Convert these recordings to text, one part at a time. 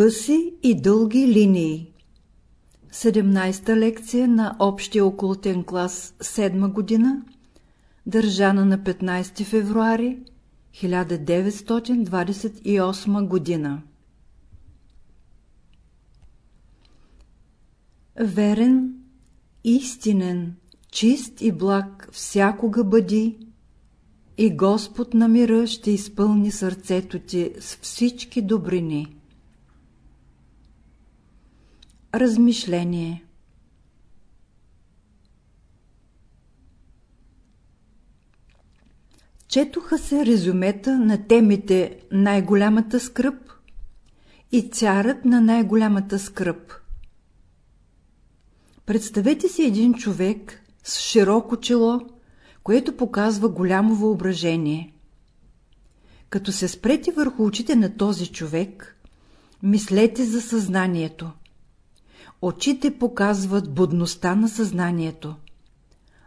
Къси и дълги линии 17-та лекция на Общия окултен клас 7 година, държана на 15 февруари 1928 година. Верен, истинен, чист и благ всякога бъди и Господ на мира ще изпълни сърцето ти с всички добрини. Размишление Четоха се резюмета на темите Най-голямата скръп и Царът на най-голямата скръп. Представете си един човек с широко чело, което показва голямо въображение. Като се спрете върху очите на този човек, мислете за съзнанието. Очите показват будността на съзнанието.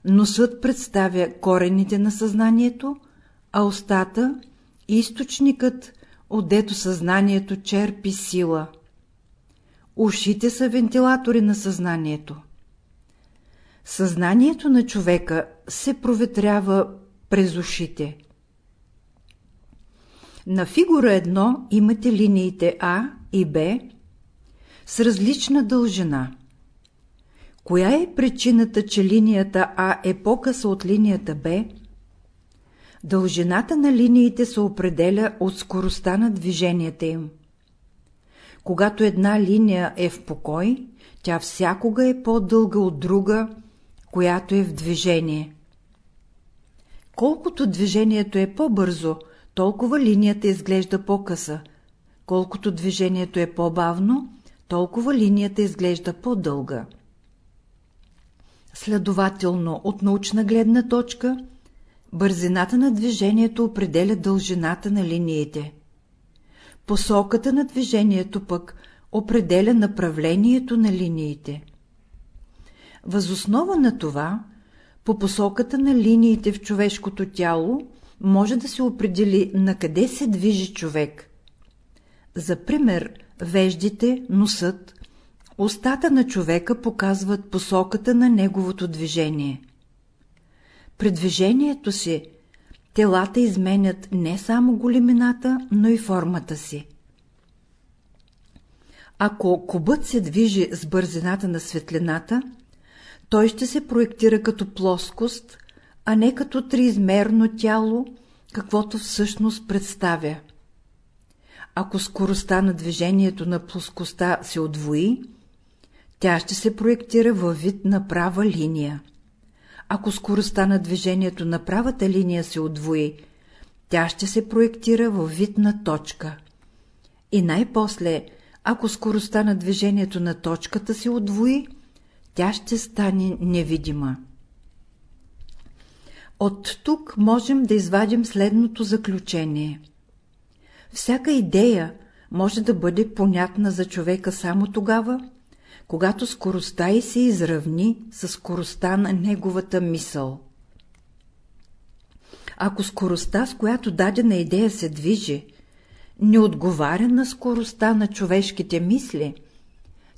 Носът представя корените на съзнанието, а устата – източникът, отдето съзнанието черпи сила. Ушите са вентилатори на съзнанието. Съзнанието на човека се проветрява през ушите. На фигура 1 имате линиите А и Б с различна дължина. Коя е причината, че линията А е по-къса от линията Б? Дължината на линиите се определя от скоростта на движенията им. Когато една линия е в покой, тя всякога е по-дълга от друга, която е в движение. Колкото движението е по-бързо, толкова линията изглежда по-къса. Колкото движението е по-бавно, толкова линията изглежда по-дълга. Следователно, от научна гледна точка, бързината на движението определя дължината на линиите. Посоката на движението пък определя направлението на линиите. Възоснова на това, по посоката на линиите в човешкото тяло може да се определи на къде се движи човек. За пример, веждите, носът, устата на човека показват посоката на неговото движение. При движението си телата изменят не само големината, но и формата си. Ако кубът се движи с бързината на светлината, той ще се проектира като плоскост, а не като триизмерно тяло, каквото всъщност представя. Ако скоростта на движението на плоскостта се отвои, тя ще се проектира във вид на права линия. Ако скоростта на движението на правата линия се отвои, тя ще се проектира във вид на точка. И най-после, ако скоростта на движението на точката се отвои, тя ще стане невидима. От тук можем да извадим следното заключение. Всяка идея може да бъде понятна за човека само тогава, когато скоростта й се изравни с скоростта на неговата мисъл. Ако скоростта, с която дадена идея се движи, не отговаря на скоростта на човешките мисли,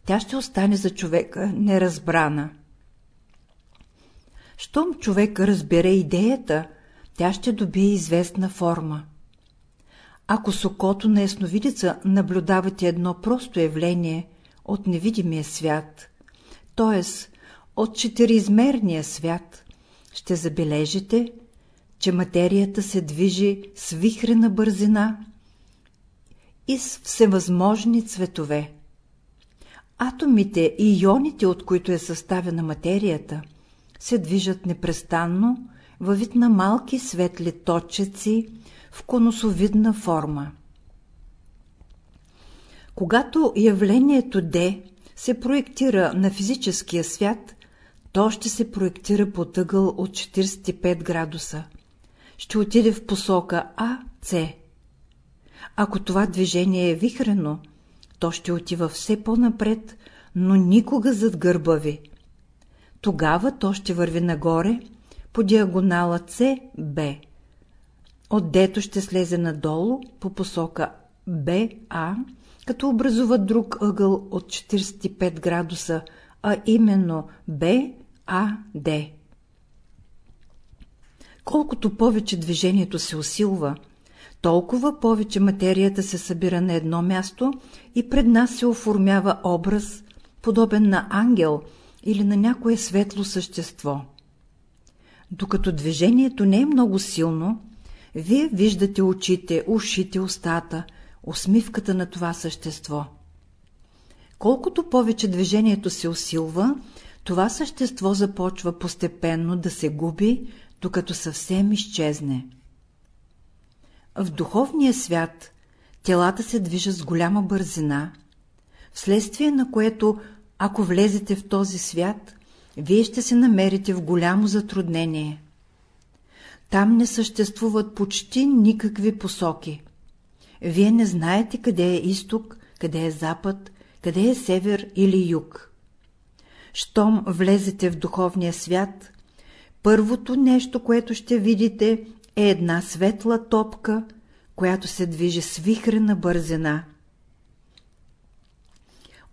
тя ще остане за човека неразбрана. Щом човек разбере идеята, тя ще добие известна форма. Ако с окото на ясновидеца наблюдавате едно просто явление от невидимия свят, т.е. от четириизмерния свят, ще забележите, че материята се движи с вихрена бързина и с всевъзможни цветове. Атомите и ионите, от които е съставена материята, се движат непрестанно във вид на малки светли точеци в конусовидна форма. Когато явлението D се проектира на физическия свят, то ще се проектира по тъгъл от 45 градуса. Ще отиде в посока АЦ. Ако това движение е вихрено, то ще отива все по-напред, но никога зад гърба ви. Тогава то ще върви нагоре по диагонала CB. Отдето ще слезе надолу по посока БА, като образуват друг ъгъл от 45 градуса, а именно БАД. Колкото повече движението се усилва, толкова повече материята се събира на едно място и пред нас се оформява образ, подобен на ангел или на някое светло същество. Докато движението не е много силно, вие виждате очите, ушите, устата, усмивката на това същество. Колкото повече движението се усилва, това същество започва постепенно да се губи, докато съвсем изчезне. В духовния свят телата се движат с голяма бързина, вследствие на което, ако влезете в този свят, вие ще се намерите в голямо затруднение. Там не съществуват почти никакви посоки. Вие не знаете къде е изток, къде е запад, къде е север или юг. Щом влезете в духовния свят, първото нещо, което ще видите, е една светла топка, която се движи с вихрена бързина.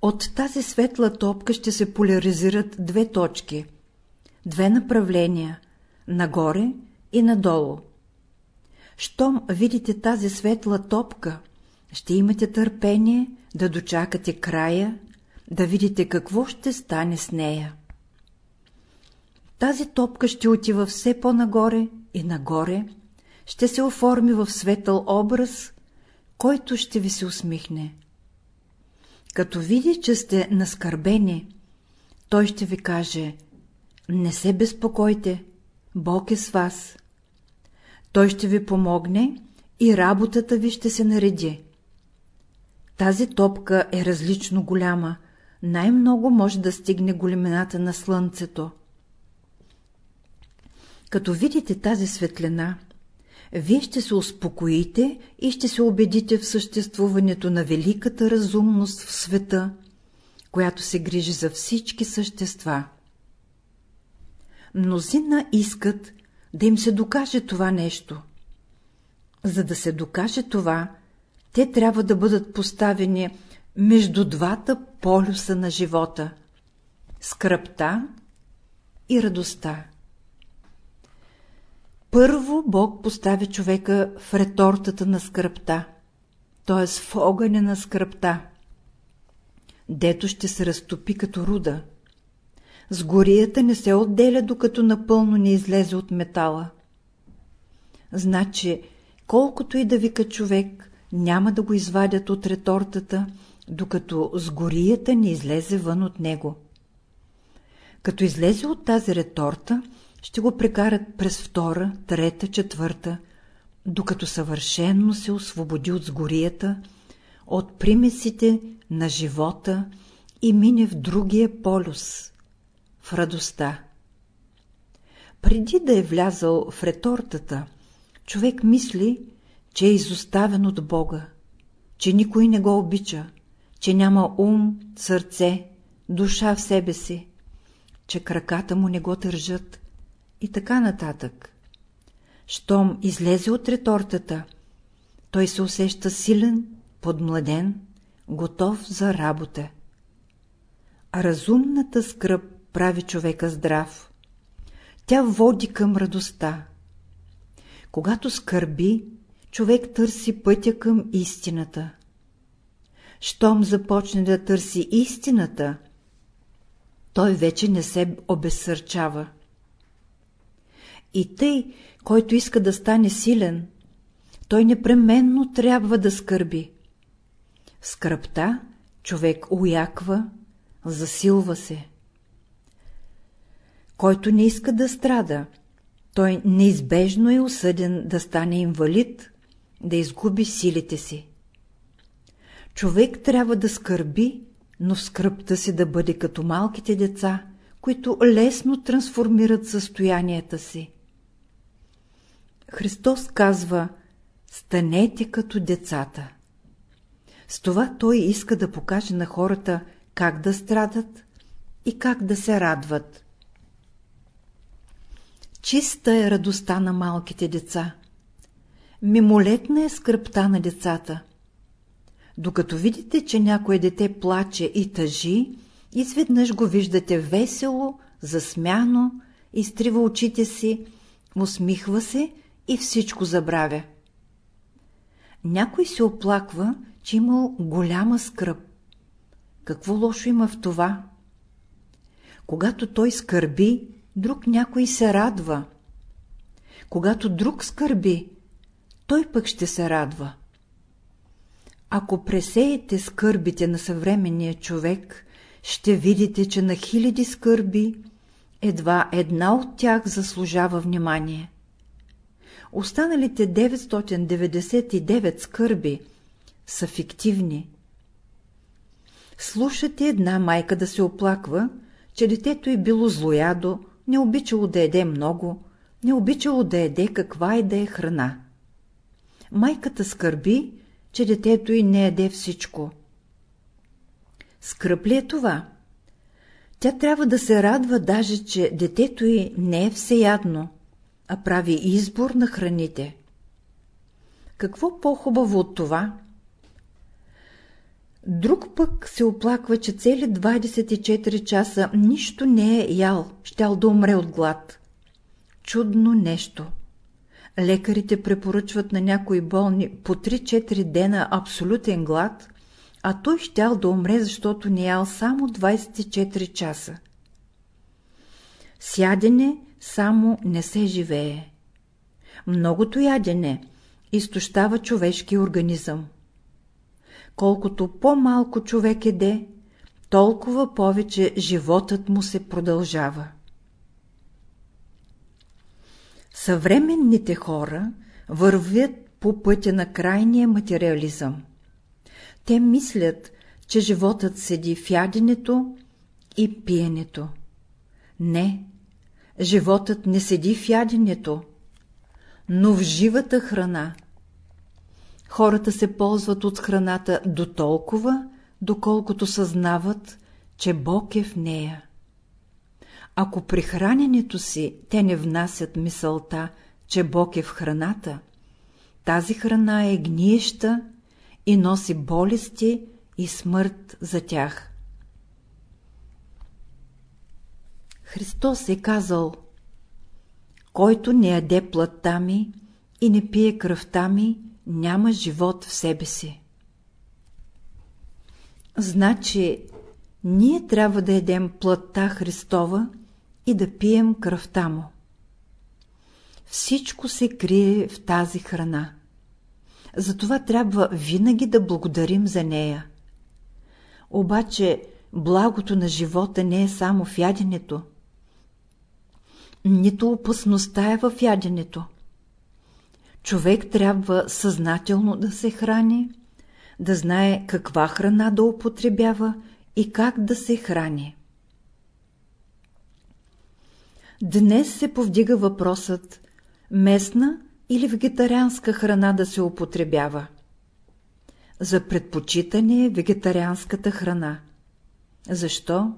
От тази светла топка ще се поляризират две точки, две направления – нагоре и надолу. Щом видите тази светла топка, ще имате търпение да дочакате края, да видите какво ще стане с нея. Тази топка ще отива все по-нагоре и нагоре, ще се оформи в светъл образ, който ще ви се усмихне. Като види, че сте наскърбени, той ще ви каже «Не се безпокойте, Бог е с вас». Той ще ви помогне и работата ви ще се нареди. Тази топка е различно голяма, най-много може да стигне големината на слънцето. Като видите тази светлина, вие ще се успокоите и ще се убедите в съществуването на великата разумност в света, която се грижи за всички същества. Мнозина искат да им се докаже това нещо. За да се докаже това, те трябва да бъдат поставени между двата полюса на живота – скръпта и радостта. Първо Бог поставя човека в ретортата на скръпта, т.е. в огъня на скръпта, дето ще се разтопи като руда. С горията не се отделя, докато напълно не излезе от метала. Значи, колкото и да вика човек, няма да го извадят от ретортата, докато с горията не излезе вън от него. Като излезе от тази реторта, ще го прекарат през втора, трета, четвърта, докато съвършенно се освободи от сгорията, от примесите на живота и мине в другия полюс, в радостта. Преди да е влязал в ретортата, човек мисли, че е изоставен от Бога, че никой не го обича, че няма ум, сърце, душа в себе си, че краката му не го държат, и така нататък. Щом излезе от ретортата, той се усеща силен, подмладен, готов за работа. А разумната скръп прави човека здрав. Тя води към радостта. Когато скърби, човек търси пътя към истината. Щом започне да търси истината, той вече не се обезсърчава. И тъй, който иска да стане силен, той непременно трябва да скърби. В скръпта човек уяква, засилва се. Който не иска да страда, той неизбежно е осъден да стане инвалид, да изгуби силите си. Човек трябва да скърби, но в скръпта си да бъде като малките деца, които лесно трансформират състоянията си. Христос казва «Станете като децата». С това Той иска да покаже на хората как да страдат и как да се радват. Чиста е радостта на малките деца. Мимолетна е скръпта на децата. докато видите, че някое дете плаче и тъжи, изведнъж го виждате весело, засмяно, изтрива очите си, усмихва се и всичко забравя. Някой се оплаква, че имал голяма скръп. Какво лошо има в това? Когато той скърби, друг някой се радва. Когато друг скърби, той пък ще се радва. Ако пресеете скърбите на съвременния човек, ще видите, че на хиляди скърби едва една от тях заслужава внимание. Останалите 999 скърби са фиктивни. Слушате една майка да се оплаква, че детето е било злоядо, не обичало да еде много, не обичало да еде каква и да е храна. Майката скърби, че детето й не еде всичко. Скръп ли е това? Тя трябва да се радва даже, че детето й не е всеядно, а прави избор на храните. Какво по-хубаво от това? Друг пък се оплаква, че цели 24 часа нищо не е ял, щял да умре от глад. Чудно нещо. Лекарите препоръчват на някои болни по 3-4 дена абсолютен глад, а той щял да умре, защото не ял само 24 часа. Сядене само не се живее. Многото ядене изтощава човешки организъм. Колкото по-малко човек еде, толкова повече животът му се продължава. Съвременните хора вървят по пътя на крайния материализъм. Те мислят, че животът седи в яденето и пиенето. Не, животът не седи в яденето, но в живата храна. Хората се ползват от храната до толкова, доколкото съзнават, че Бог е в нея. Ако при храненето си те не внасят мисълта, че Бог е в храната, тази храна е гниеща и носи болести и смърт за тях. Христос е казал Който не яде плътта ми и не пие кръвта ми, няма живот в себе си. Значи, ние трябва да едем плътта Христова и да пием кръвта му. Всичко се крие в тази храна. Затова трябва винаги да благодарим за нея. Обаче благото на живота не е само в яденето. Нито опасността е в яденето. Човек трябва съзнателно да се храни, да знае каква храна да употребява и как да се храни. Днес се повдига въпросът местна или вегетарианска храна да се употребява. За предпочитане е вегетарианската храна. Защо?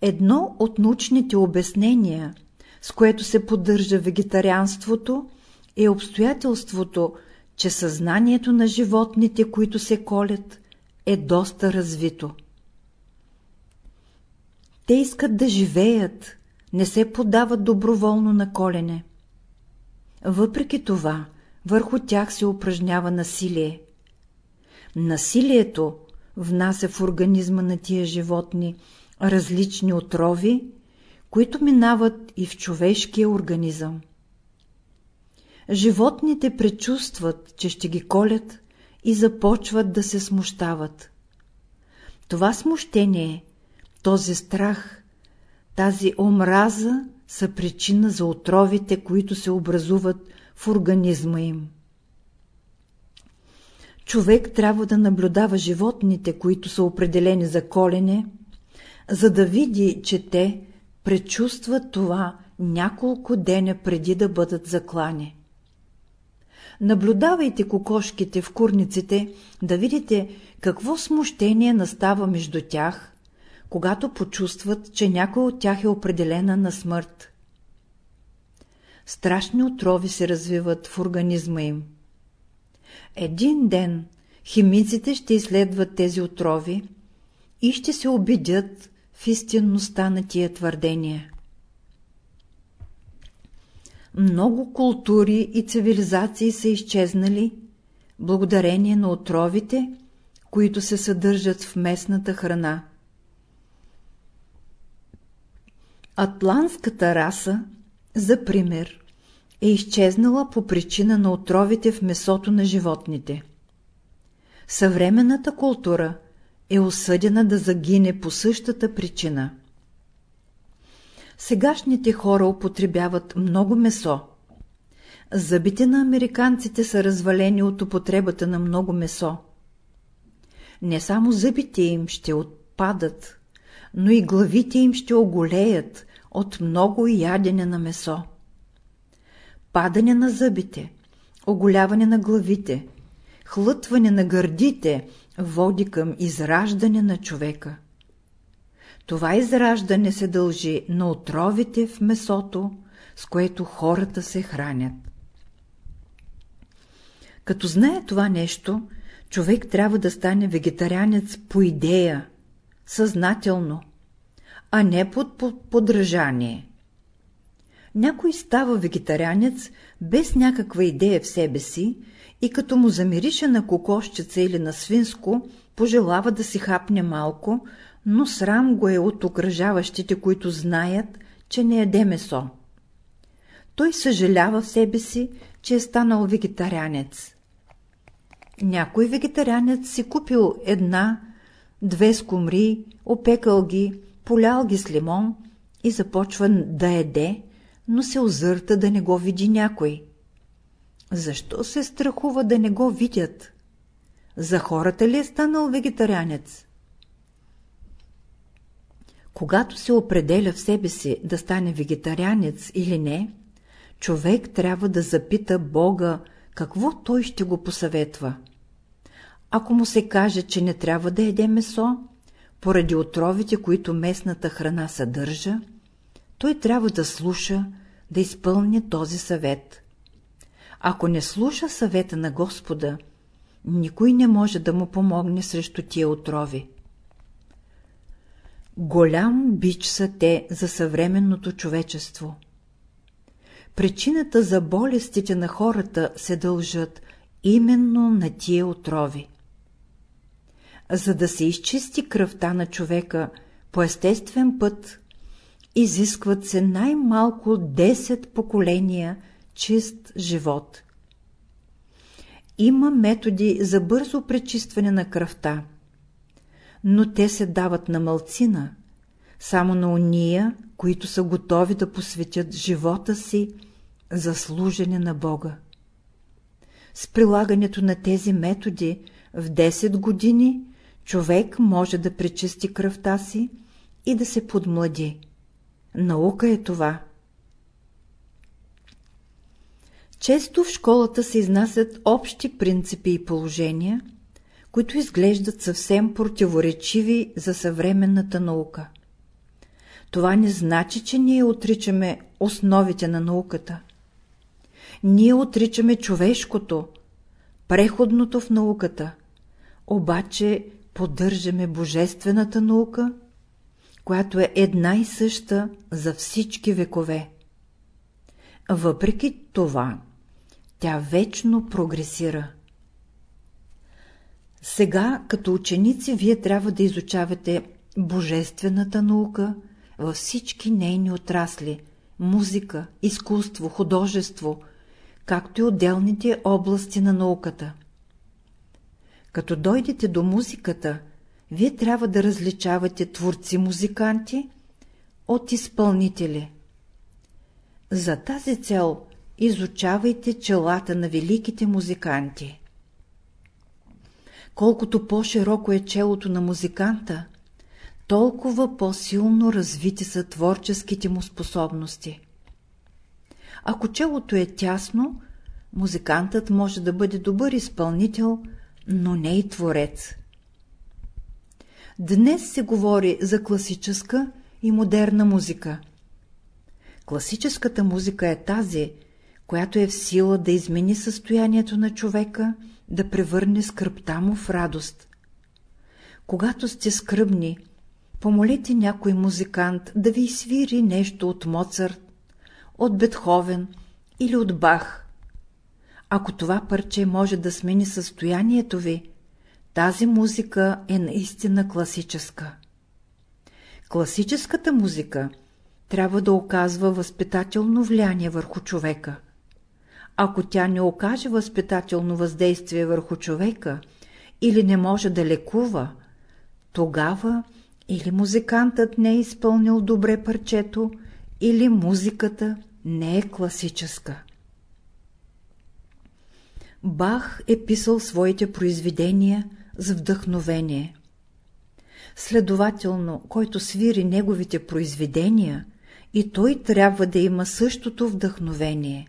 Едно от научните обяснения, с което се поддържа вегетарианството, е обстоятелството, че съзнанието на животните, които се колят, е доста развито. Те искат да живеят, не се подават доброволно на колене. Въпреки това, върху тях се упражнява насилие. Насилието внася в организма на тия животни различни отрови, които минават и в човешкия организъм. Животните предчувстват, че ще ги колят и започват да се смущават. Това смущение, този страх, тази омраза са причина за отровите, които се образуват в организма им. Човек трябва да наблюдава животните, които са определени за колене, за да види, че те предчувстват това няколко деня преди да бъдат заклани. Наблюдавайте кокошките в курниците, да видите какво смущение настава между тях, когато почувстват, че някой от тях е определена на смърт. Страшни отрови се развиват в организма им. Един ден химиците ще изследват тези отрови и ще се убедят в истинността на тия твърдения. Много култури и цивилизации са изчезнали благодарение на отровите, които се съдържат в местната храна. Атлантската раса, за пример, е изчезнала по причина на отровите в месото на животните. Съвременната култура е осъдена да загине по същата причина. Сегашните хора употребяват много месо. Зъбите на американците са развалени от употребата на много месо. Не само зъбите им ще отпадат, но и главите им ще оголеят от много ядене на месо. Падане на зъбите, оголяване на главите, хлътване на гърдите води към израждане на човека. Това израждане се дължи на отровите в месото, с което хората се хранят. Като знае това нещо, човек трябва да стане вегетарианец по идея, съзнателно, а не под подражание. Някой става вегетарианец без някаква идея в себе си и като му замирише на кокошчица или на свинско, пожелава да си хапне малко, но срам го е от окръжаващите, които знаят, че не яде месо. Той съжалява в себе си, че е станал вегетарианец. Някой вегетарианец си купил една, две скумри, опекал ги, полял ги с лимон и започва да еде, но се озърта да не го види някой. Защо се страхува да не го видят? За хората ли е станал вегетарианец? Когато се определя в себе си да стане вегетарианец или не, човек трябва да запита Бога, какво той ще го посъветва. Ако му се каже, че не трябва да еде месо, поради отровите, които местната храна съдържа, той трябва да слуша, да изпълни този съвет. Ако не слуша съвета на Господа, никой не може да му помогне срещу тия отрови. Голям бич са те за съвременното човечество. Причината за болестите на хората се дължат именно на тия отрови. За да се изчисти кръвта на човека по естествен път, изискват се най-малко 10 поколения чист живот. Има методи за бързо пречистване на кръвта, но те се дават на мълцина, само на уния, които са готови да посветят живота си за служене на Бога. С прилагането на тези методи в 10 години човек може да пречисти кръвта си и да се подмлади. Наука е това. Често в школата се изнасят общи принципи и положения, които изглеждат съвсем противоречиви за съвременната наука. Това не значи, че ние отричаме основите на науката. Ние отричаме човешкото, преходното в науката, обаче поддържаме божествената наука, която е една и съща за всички векове. Въпреки това, тя вечно прогресира. Сега, като ученици, вие трябва да изучавате божествената наука във всички нейни отрасли – музика, изкуство, художество, както и отделните области на науката. Като дойдете до музиката, вие трябва да различавате творци-музиканти от изпълнители. За тази цел изучавайте челата на великите музиканти. Колкото по-широко е челото на музиканта, толкова по-силно развити са творческите му способности. Ако челото е тясно, музикантът може да бъде добър изпълнител, но не и творец. Днес се говори за класическа и модерна музика. Класическата музика е тази, която е в сила да измени състоянието на човека, да превърне скръпта му в радост. Когато сте скръбни, помолете някой музикант да ви свири нещо от Моцарт, от Бетховен или от Бах. Ако това парче може да смени състоянието ви, тази музика е наистина класическа. Класическата музика трябва да оказва възпитателно влияние върху човека. Ако тя не окаже възпитателно въздействие върху човека или не може да лекува, тогава или музикантът не е изпълнил добре парчето, или музиката не е класическа. Бах е писал своите произведения за вдъхновение. Следователно, който свири неговите произведения, и той трябва да има същото вдъхновение.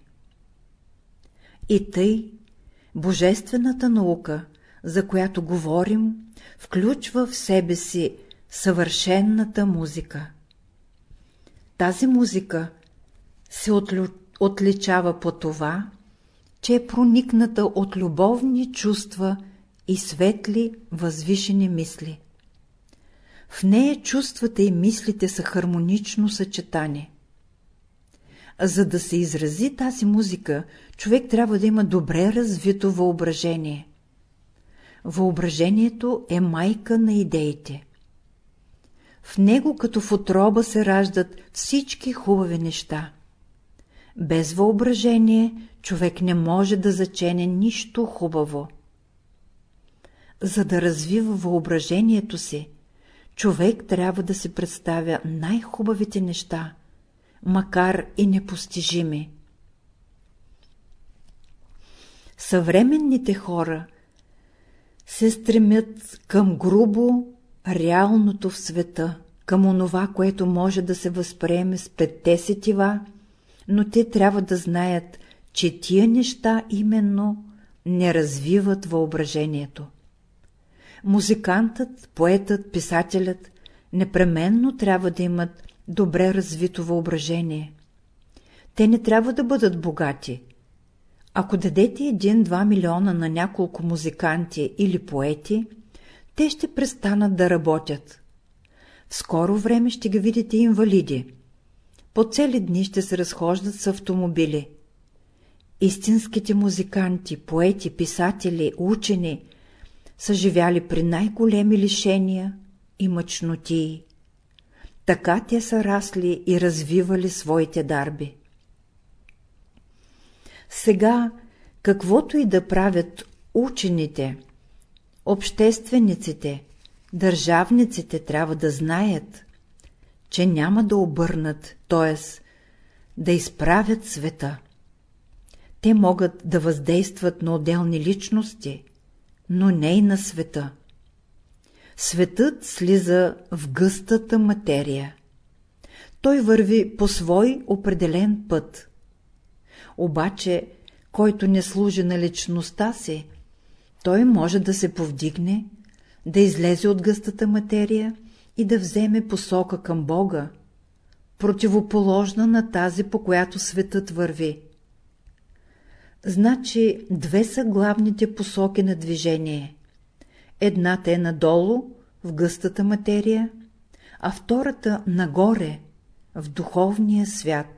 И тъй, божествената наука, за която говорим, включва в себе си съвършенната музика. Тази музика се отличава по това, че е проникната от любовни чувства и светли, възвишени мисли. В нея чувствата и мислите са хармонично съчетани. За да се изрази тази музика, човек трябва да има добре развито въображение. Въображението е майка на идеите. В него като в отроба се раждат всички хубави неща. Без въображение човек не може да зачене нищо хубаво. За да развива въображението си, човек трябва да се представя най-хубавите неща, макар и непостижими. Съвременните хора се стремят към грубо реалното в света, към онова, което може да се възприеме с петте сетива, но те трябва да знаят, че тия неща именно не развиват въображението. Музикантът, поетът, писателят непременно трябва да имат добре развито въображение. Те не трябва да бъдат богати. Ако дадете един-два милиона на няколко музиканти или поети, те ще престанат да работят. В скоро време ще ги видите инвалиди. По цели дни ще се разхождат с автомобили. Истинските музиканти, поети, писатели, учени са живяли при най-големи лишения и мъчнотии. Така те са расли и развивали своите дарби. Сега, каквото и да правят учените, Обществениците, държавниците трябва да знаят, че няма да обърнат, т.е. да изправят света. Те могат да въздействат на отделни личности, но не и на света. Светът слиза в гъстата материя. Той върви по свой определен път. Обаче, който не служи на личността си, той може да се повдигне, да излезе от гъстата материя и да вземе посока към Бога, противоположна на тази, по която светът върви. Значи две са главните посоки на движение. Едната е надолу, в гъстата материя, а втората нагоре, в духовния свят.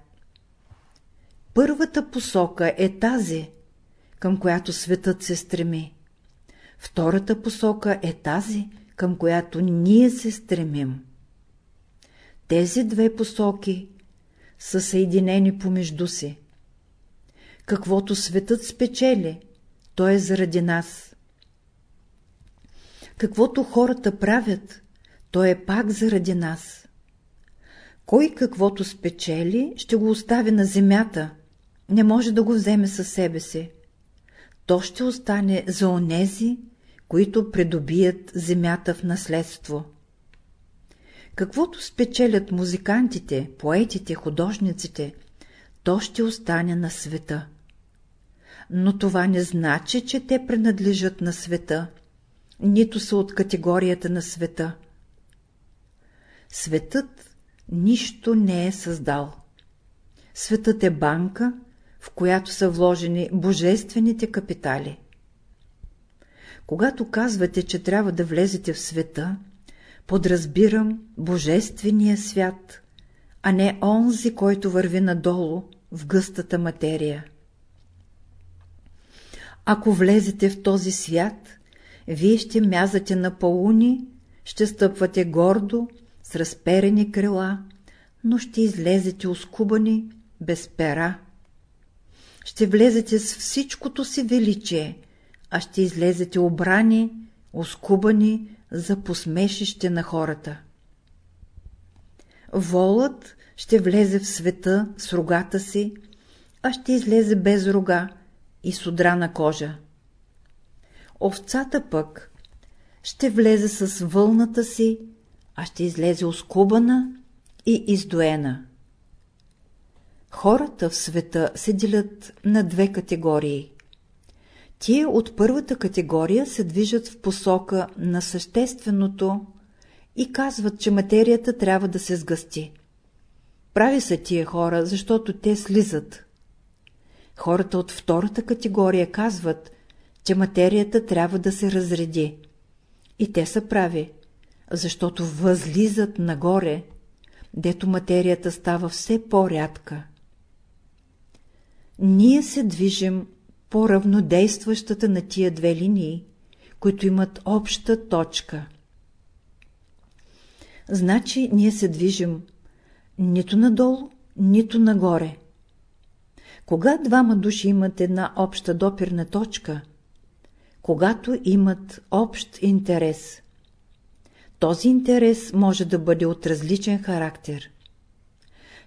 Първата посока е тази, към която светът се стреми. Втората посока е тази, към която ние се стремим. Тези две посоки са съединени помежду си. Каквото светът спечели, то е заради нас. Каквото хората правят, то е пак заради нас. Кой каквото спечели, ще го остави на земята, не може да го вземе със себе си то ще остане за онези, които придобият земята в наследство. Каквото спечелят музикантите, поетите, художниците, то ще остане на света. Но това не значи, че те принадлежат на света, нито са от категорията на света. Светът нищо не е създал. Светът е банка, в която са вложени божествените капитали. Когато казвате, че трябва да влезете в света, подразбирам божествения свят, а не онзи, който върви надолу в гъстата материя. Ако влезете в този свят, вие ще мязате на пауни, ще стъпвате гордо, с разперени крила, но ще излезете оскубани, без пера. Ще влезете с всичкото си величие, а ще излезете обрани, оскубани за посмешище на хората. Волът ще влезе в света с рогата си, а ще излезе без рога и с удрана кожа. Овцата пък ще влезе с вълната си, а ще излезе оскубана и издоена. Хората в света се делят на две категории. Тие от първата категория се движат в посока на същественото и казват, че материята трябва да се сгъсти. Прави са тия хора, защото те слизат. Хората от втората категория казват, че материята трябва да се разреди. И те са прави, защото възлизат нагоре, дето материята става все по-рядка. Ние се движим по равнодействащата на тия две линии, които имат обща точка. Значи ние се движим нито надолу, нито нагоре. Кога двама души имат една обща допирна точка? Когато имат общ интерес. Този интерес може да бъде от различен характер.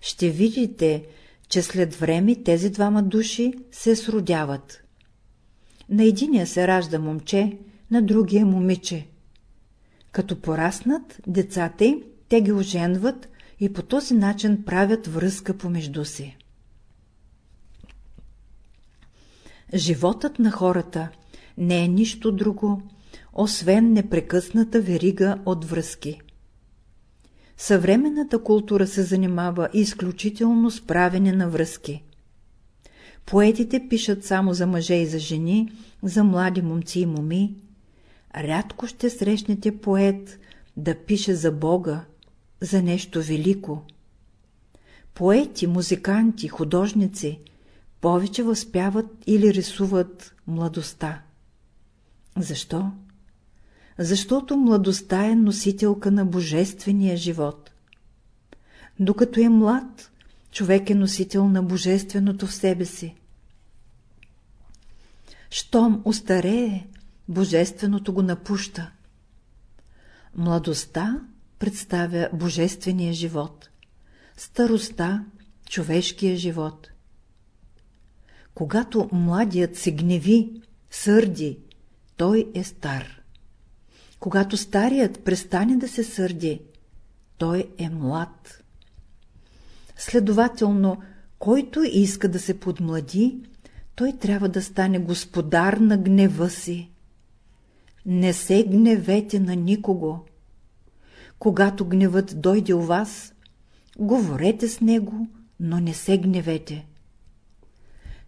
Ще видите, че след време тези двама души се сродяват. На единия се ражда момче, на другия момиче. Като пораснат децата им, те ги оженват и по този начин правят връзка помежду си. Животът на хората не е нищо друго, освен непрекъсната верига от връзки. Съвременната култура се занимава изключително с правене на връзки. Поетите пишат само за мъже и за жени, за млади момци и моми. Рядко ще срещнете поет да пише за Бога, за нещо велико. Поети, музиканти, художници повече възпяват или рисуват младостта. Защо? Защото младостта е носителка на божествения живот. Докато е млад, човек е носител на божественото в себе си. Щом устарее, божественото го напуща. Младостта представя божествения живот, старостта – човешкия живот. Когато младият се гневи, сърди, той е стар. Когато старият престане да се сърди, той е млад. Следователно, който иска да се подмлади, той трябва да стане господар на гнева си. Не се гневете на никого. Когато гневът дойде у вас, говорете с него, но не се гневете.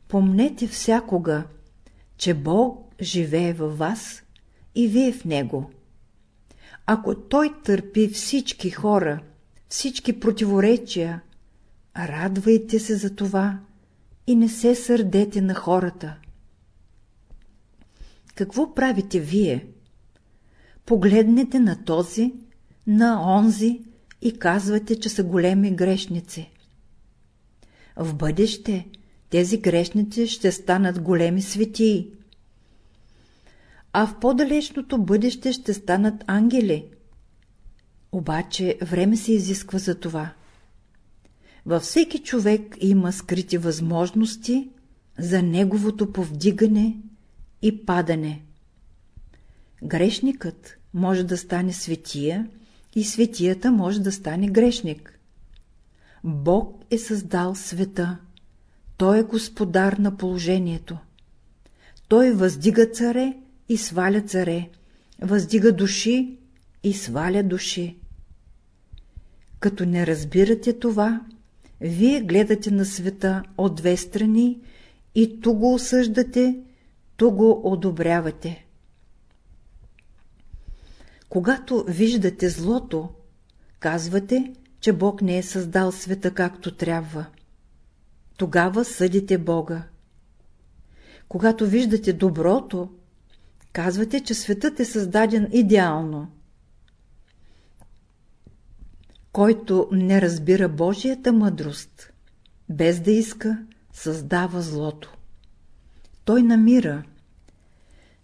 Помнете всякога, че Бог живее във вас и вие в Него. Ако Той търпи всички хора, всички противоречия, радвайте се за това и не се сърдете на хората. Какво правите вие? Погледнете на този, на онзи и казвате, че са големи грешници. В бъдеще тези грешници ще станат големи светии. А в по-далечното бъдеще ще станат ангели. Обаче време се изисква за това. Във всеки човек има скрити възможности за неговото повдигане и падане. Грешникът може да стане светия и светията може да стане грешник. Бог е създал света. Той е господар на положението. Той въздига царе и сваля царе, въздига души и сваля души. Като не разбирате това, вие гледате на света от две страни и ту го осъждате, ту го одобрявате. Когато виждате злото, казвате, че Бог не е създал света както трябва. Тогава съдите Бога. Когато виждате доброто, казвате, че светът е създаден идеално. Който не разбира Божията мъдрост, без да иска, създава злото. Той намира,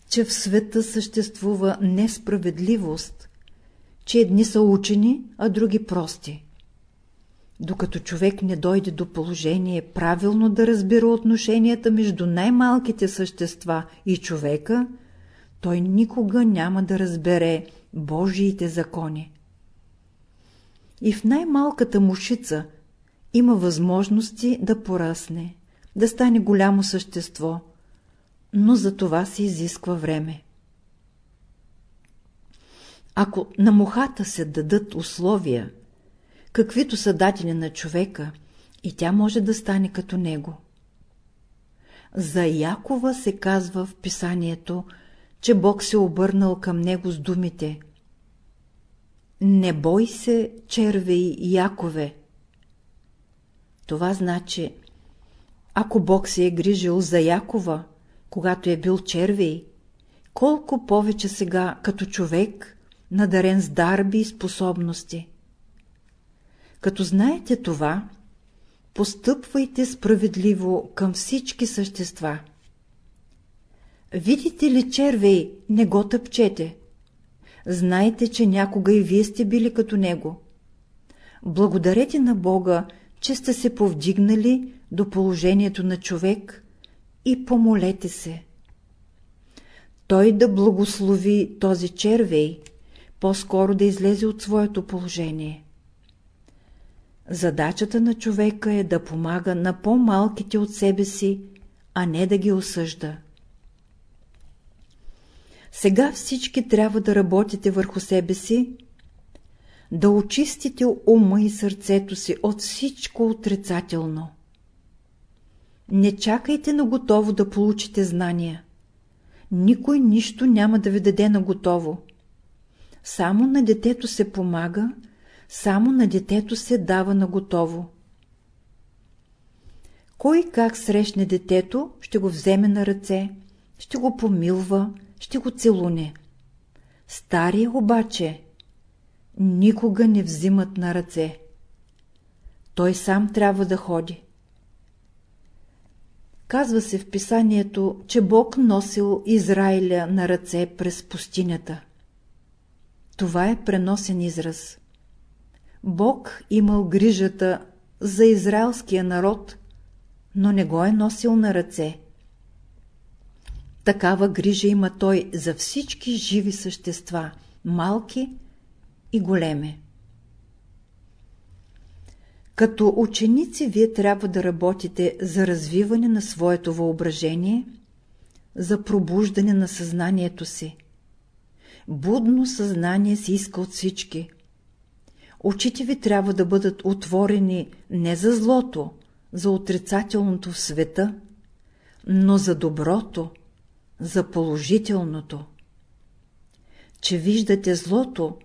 че в света съществува несправедливост, че едни са учени, а други прости. Докато човек не дойде до положение правилно да разбира отношенията между най-малките същества и човека, той никога няма да разбере Божиите закони. И в най-малката мушица има възможности да порасне, да стане голямо същество, но за това се изисква време. Ако на мухата се дадат условия, каквито са дадени на човека, и тя може да стане като него. За Якова се казва в писанието, че Бог се обърнал към него с думите Не бой се, червей Якове. Това значи, ако Бог се е грижил за Якова, когато е бил червей, колко повече сега като човек, надарен с дарби и способности. Като знаете това, постъпвайте справедливо към всички същества. Видите ли червей, не го тъпчете. Знайте, че някога и вие сте били като него. Благодарете на Бога, че сте се повдигнали до положението на човек и помолете се. Той да благослови този червей, по-скоро да излезе от своето положение. Задачата на човека е да помага на по-малките от себе си, а не да ги осъжда. Сега всички трябва да работите върху себе си, да очистите ума и сърцето си от всичко отрицателно. Не чакайте на готово да получите знания. Никой нищо няма да ви даде на готово. Само на детето се помага, само на детето се дава на готово. Кой как срещне детето, ще го вземе на ръце, ще го помилва, ще го целуне. Стария обаче никога не взимат на ръце. Той сам трябва да ходи. Казва се в писанието, че Бог носил Израиля на ръце през пустинята. Това е преносен израз. Бог имал грижата за израелския народ, но не го е носил на ръце. Такава грижа има той за всички живи същества, малки и големи. Като ученици вие трябва да работите за развиване на своето въображение, за пробуждане на съзнанието си. Будно съзнание се иска от всички. Очите ви трябва да бъдат отворени не за злото, за отрицателното в света, но за доброто, за положителното. Че виждате злото,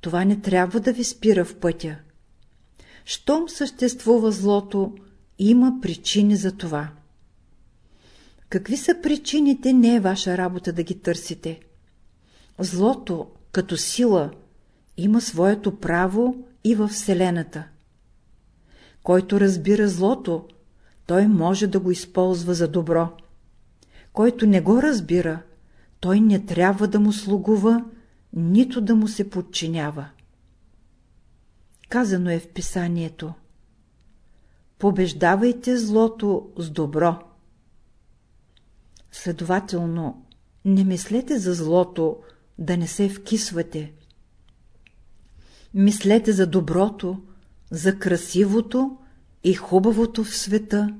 това не трябва да ви спира в пътя. Щом съществува злото, има причини за това. Какви са причините, не е ваша работа да ги търсите. Злото, като сила, има своето право и във Вселената. Който разбира злото, той може да го използва за добро. Който не го разбира, той не трябва да му слугува, нито да му се подчинява. Казано е в писанието Побеждавайте злото с добро. Следователно, не мислете за злото, да не се вкисвате. Мислете за доброто, за красивото и хубавото в света,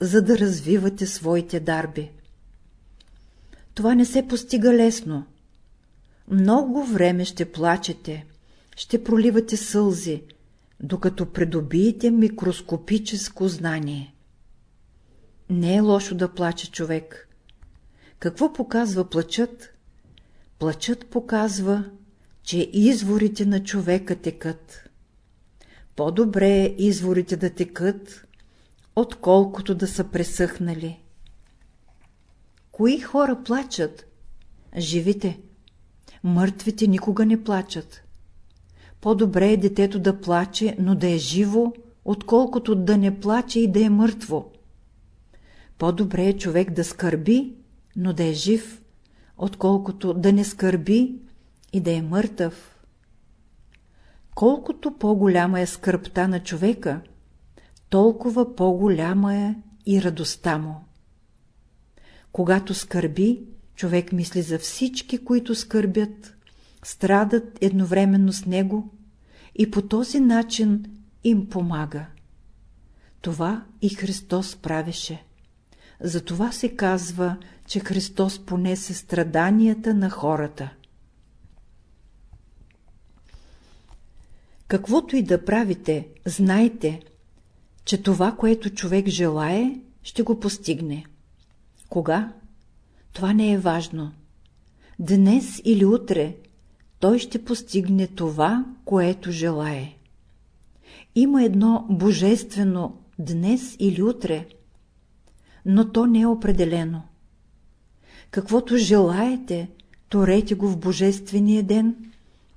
за да развивате своите дарби. Това не се постига лесно. Много време ще плачете, ще проливате сълзи, докато придобиете микроскопическо знание. Не е лошо да плаче човек. Какво показва плачът? Плачът показва, че изворите на човека текат. По-добре е изворите да текат, отколкото да са пресъхнали. Кои хора плачат? Живите. Мъртвите никога не плачат. По-добре е детето да плаче, но да е живо, отколкото да не плаче и да е мъртво. По-добре е човек да скърби, но да е жив, отколкото да не скърби и да е мъртъв. Колкото по-голяма е скърбта на човека, толкова по-голяма е и радостта му. Когато скърби, човек мисли за всички, които скърбят, страдат едновременно с него и по този начин им помага. Това и Христос правеше. Затова се казва, че Христос понесе страданията на хората. Каквото и да правите, знайте, че това, което човек желае, ще го постигне. Кога? Това не е важно. Днес или утре той ще постигне това, което желае. Има едно божествено днес или утре, но то не е определено. Каквото желаете, торете го в божествения ден,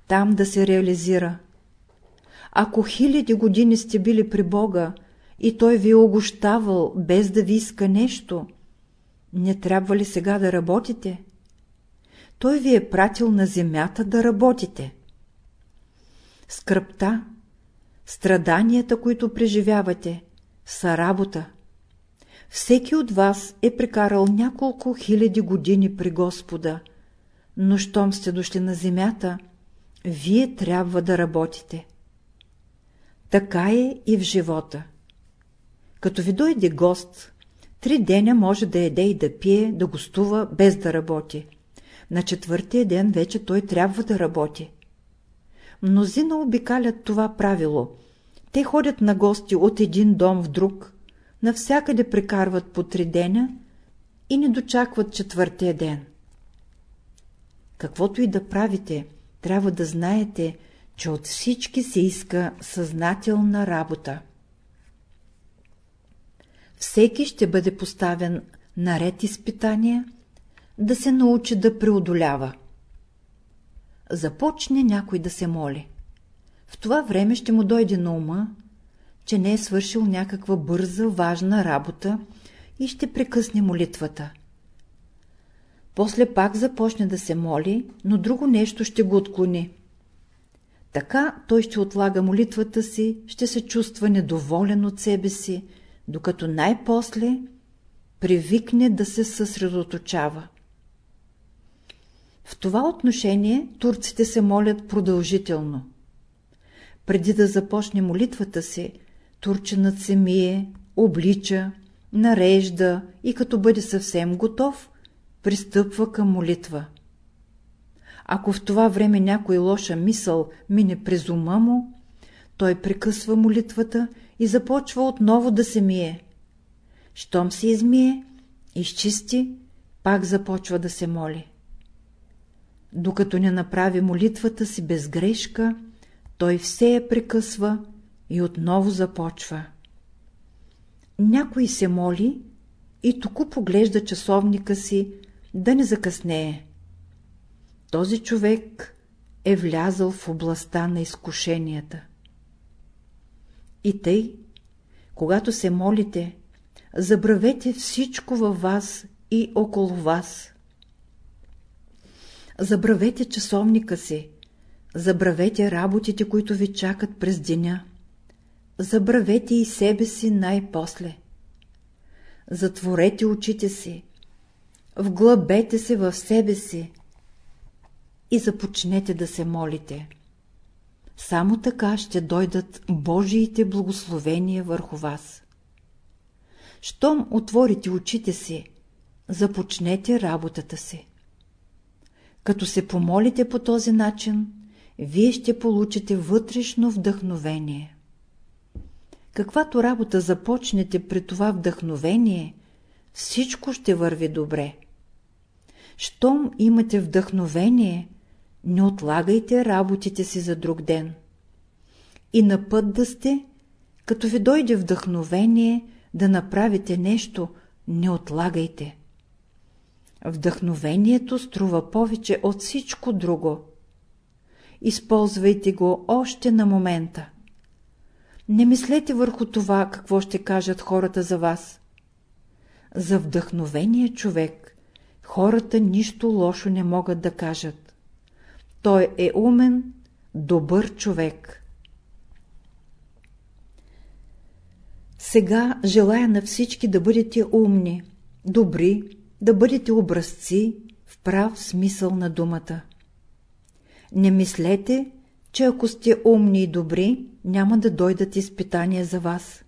там да се реализира. Ако хиляди години сте били при Бога и Той ви е огощавал без да ви иска нещо, не трябва ли сега да работите? Той ви е пратил на земята да работите. Скръпта, страданията, които преживявате, са работа. Всеки от вас е прекарал няколко хиляди години при Господа, но щом сте дошли на земята, вие трябва да работите. Така е и в живота. Като ви дойде гост, три деня може да еде и да пие, да гостува, без да работи. На четвъртия ден вече той трябва да работи. Мнозина обикалят това правило. Те ходят на гости от един дом в друг, навсякъде прекарват по три деня и не дочакват четвъртия ден. Каквото и да правите, трябва да знаете, че от всички се иска съзнателна работа. Всеки ще бъде поставен наред изпитания, да се научи да преодолява. Започне някой да се моли. В това време ще му дойде на ума, че не е свършил някаква бърза, важна работа и ще прекъсне молитвата. После пак започне да се моли, но друго нещо ще го отклони. Така той ще отлага молитвата си, ще се чувства недоволен от себе си, докато най-после привикне да се съсредоточава. В това отношение турците се молят продължително. Преди да започне молитвата си, турченът се мие, облича, нарежда и като бъде съвсем готов, пристъпва към молитва. Ако в това време някой лоша мисъл мине през ума му, той прекъсва молитвата и започва отново да се мие. Щом се измие, изчисти, пак започва да се моли. Докато не направи молитвата си без грешка, той все я прекъсва и отново започва. Някой се моли и току поглежда часовника си да не закъснее. Този човек е влязъл в областта на изкушенията. И тъй, когато се молите, забравете всичко във вас и около вас. Забравете часовника си, забравете работите, които ви чакат през деня. Забравете и себе си най-после. Затворете очите си, вглъбете се в себе си и започнете да се молите. Само така ще дойдат Божиите благословения върху вас. Щом отворите очите си, започнете работата си. Като се помолите по този начин, вие ще получите вътрешно вдъхновение. Каквато работа започнете при това вдъхновение, всичко ще върви добре. Щом имате вдъхновение, не отлагайте работите си за друг ден. И на път да сте, като ви дойде вдъхновение да направите нещо, не отлагайте. Вдъхновението струва повече от всичко друго. Използвайте го още на момента. Не мислете върху това, какво ще кажат хората за вас. За вдъхновения човек хората нищо лошо не могат да кажат. Той е умен, добър човек. Сега желая на всички да бъдете умни, добри, да бъдете образци в прав смисъл на думата. Не мислете, че ако сте умни и добри, няма да дойдат изпитания за вас.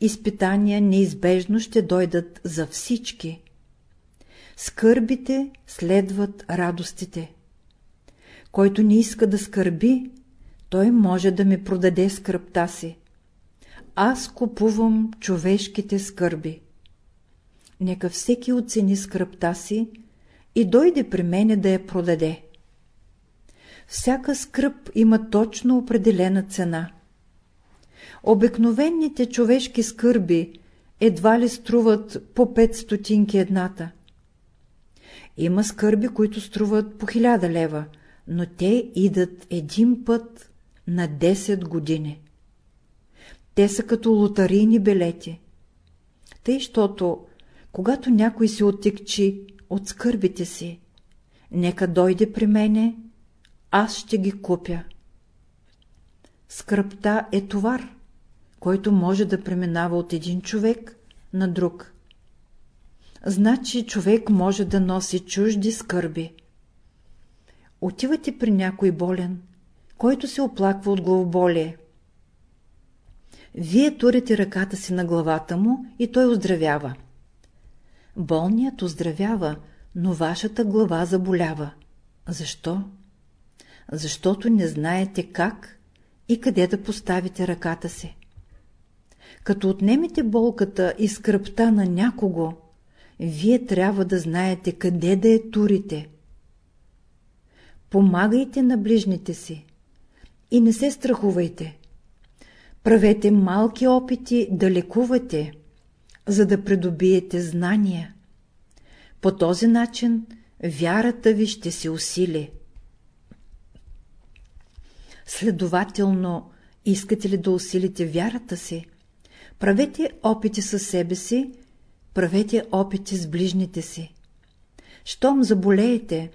Изпитания неизбежно ще дойдат за всички. Скърбите следват радостите. Който не иска да скърби, той може да ми продаде скръпта си. Аз купувам човешките скърби. Нека всеки оцени скръпта си и дойде при мене да я продаде. Всяка скръп има точно определена цена. Обикновените човешки скърби едва ли струват по 5 стотинки едната. Има скърби, които струват по 1000 лева, но те идат един път на 10 години. Те са като лотарийни билети. Тъй, щото, когато някой се отекчи от скърбите си, нека дойде при мене аз ще ги купя. Скръпта е товар, който може да преминава от един човек на друг. Значи човек може да носи чужди скърби. Отивате при някой болен, който се оплаква от главоболие. Вие турите ръката си на главата му и той оздравява. Болният оздравява, но вашата глава заболява. Защо? защото не знаете как и къде да поставите ръката си. Като отнемете болката и скръпта на някого, вие трябва да знаете къде да я турите. Помагайте на ближните си и не се страхувайте. Правете малки опити да лекувате, за да придобиете знания. По този начин вярата ви ще се усили. Следователно, искате ли да усилите вярата си? Правете опити със себе си, правете опити с ближните си. Щом заболеете,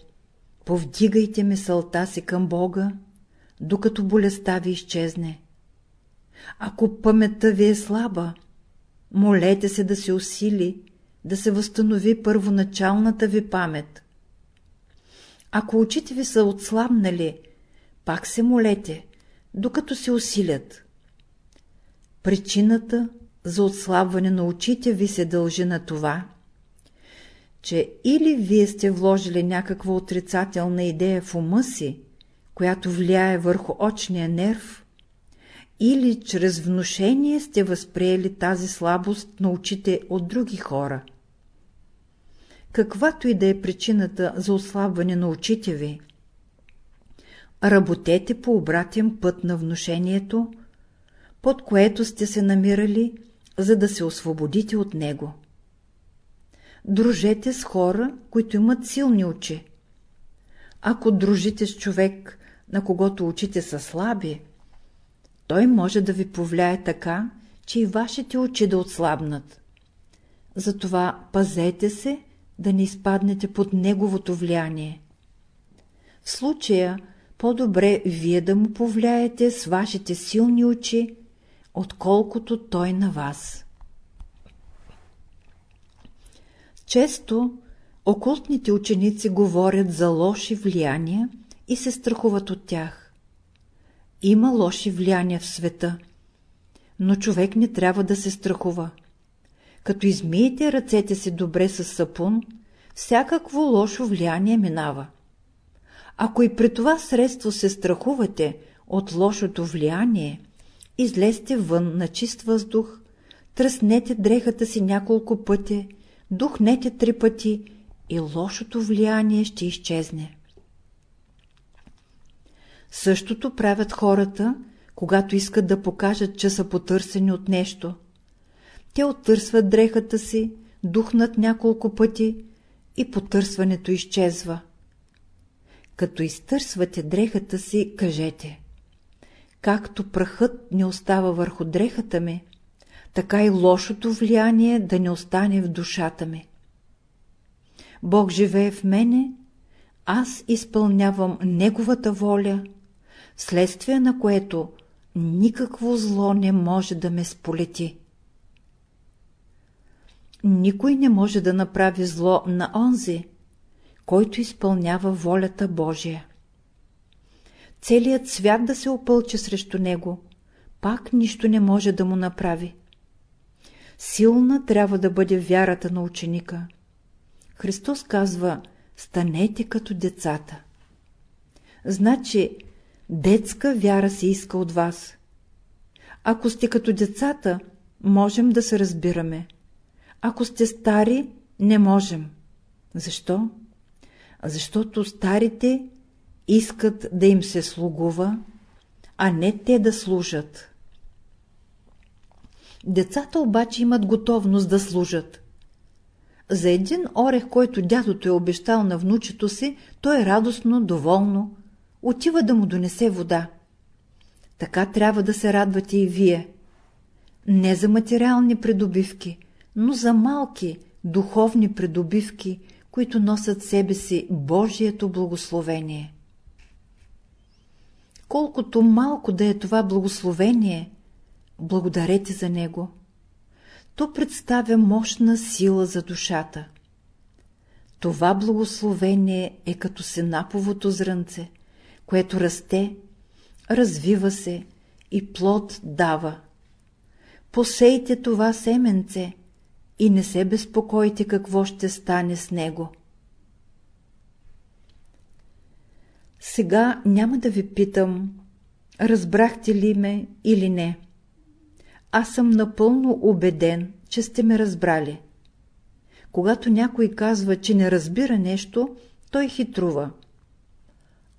повдигайте мисълта си към Бога, докато болестта ви изчезне. Ако паметта ви е слаба, молете се да се усили, да се възстанови първоначалната ви памет. Ако очите ви са отслабнали, пак се молете, докато се усилят. Причината за отслабване на очите ви се дължи на това, че или вие сте вложили някаква отрицателна идея в ума си, която влияе върху очния нерв, или чрез внушение сте възприели тази слабост на очите от други хора. Каквато и да е причината за ослабване на очите ви, работете по обратен път на внушението, под което сте се намирали, за да се освободите от него. Дружете с хора, които имат силни очи. Ако дружите с човек, на когото очите са слаби, той може да ви повлияе така, че и вашите очи да отслабнат. Затова пазете се да не изпаднете под неговото влияние. В случая по-добре вие да му повлияете с вашите силни очи, отколкото той на вас. Често окултните ученици говорят за лоши влияния и се страхуват от тях. Има лоши влияния в света, но човек не трябва да се страхува. Като измиете ръцете си добре с сапун, всякакво лошо влияние минава. Ако и при това средство се страхувате от лошото влияние, излезте вън на чист въздух, тръснете дрехата си няколко пъти духнете три пъти и лошото влияние ще изчезне. Същото правят хората, когато искат да покажат, че са потърсени от нещо. Те оттърсват дрехата си, духнат няколко пъти и потърсването изчезва. Като изтърсвате дрехата си, кажете Както прахът не остава върху дрехата ми, така и лошото влияние да не остане в душата ми. Бог живее в мене, аз изпълнявам Неговата воля, вследствие на което никакво зло не може да ме сполети. Никой не може да направи зло на онзи, който изпълнява волята Божия. Целият свят да се опълча срещу него, пак нищо не може да му направи. Силна трябва да бъде вярата на ученика. Христос казва, станете като децата. Значи, детска вяра се иска от вас. Ако сте като децата, можем да се разбираме. Ако сте стари, не можем. Защо? Защото старите искат да им се слугува, а не те да служат. Децата обаче имат готовност да служат. За един орех, който дядото е обещал на внучето си, той е радостно, доволно, отива да му донесе вода. Така трябва да се радвате и вие. Не за материални придобивки, но за малки, духовни придобивки, които носят себе си Божието благословение. Колкото малко да е това благословение, благодарете за него. То представя мощна сила за душата. Това благословение е като сенаповото зрънце, което расте, развива се и плод дава. Посейте това семенце и не се безпокойте какво ще стане с него. Сега няма да ви питам, разбрахте ли ме или не. Аз съм напълно убеден, че сте ме разбрали. Когато някой казва, че не разбира нещо, той хитрува.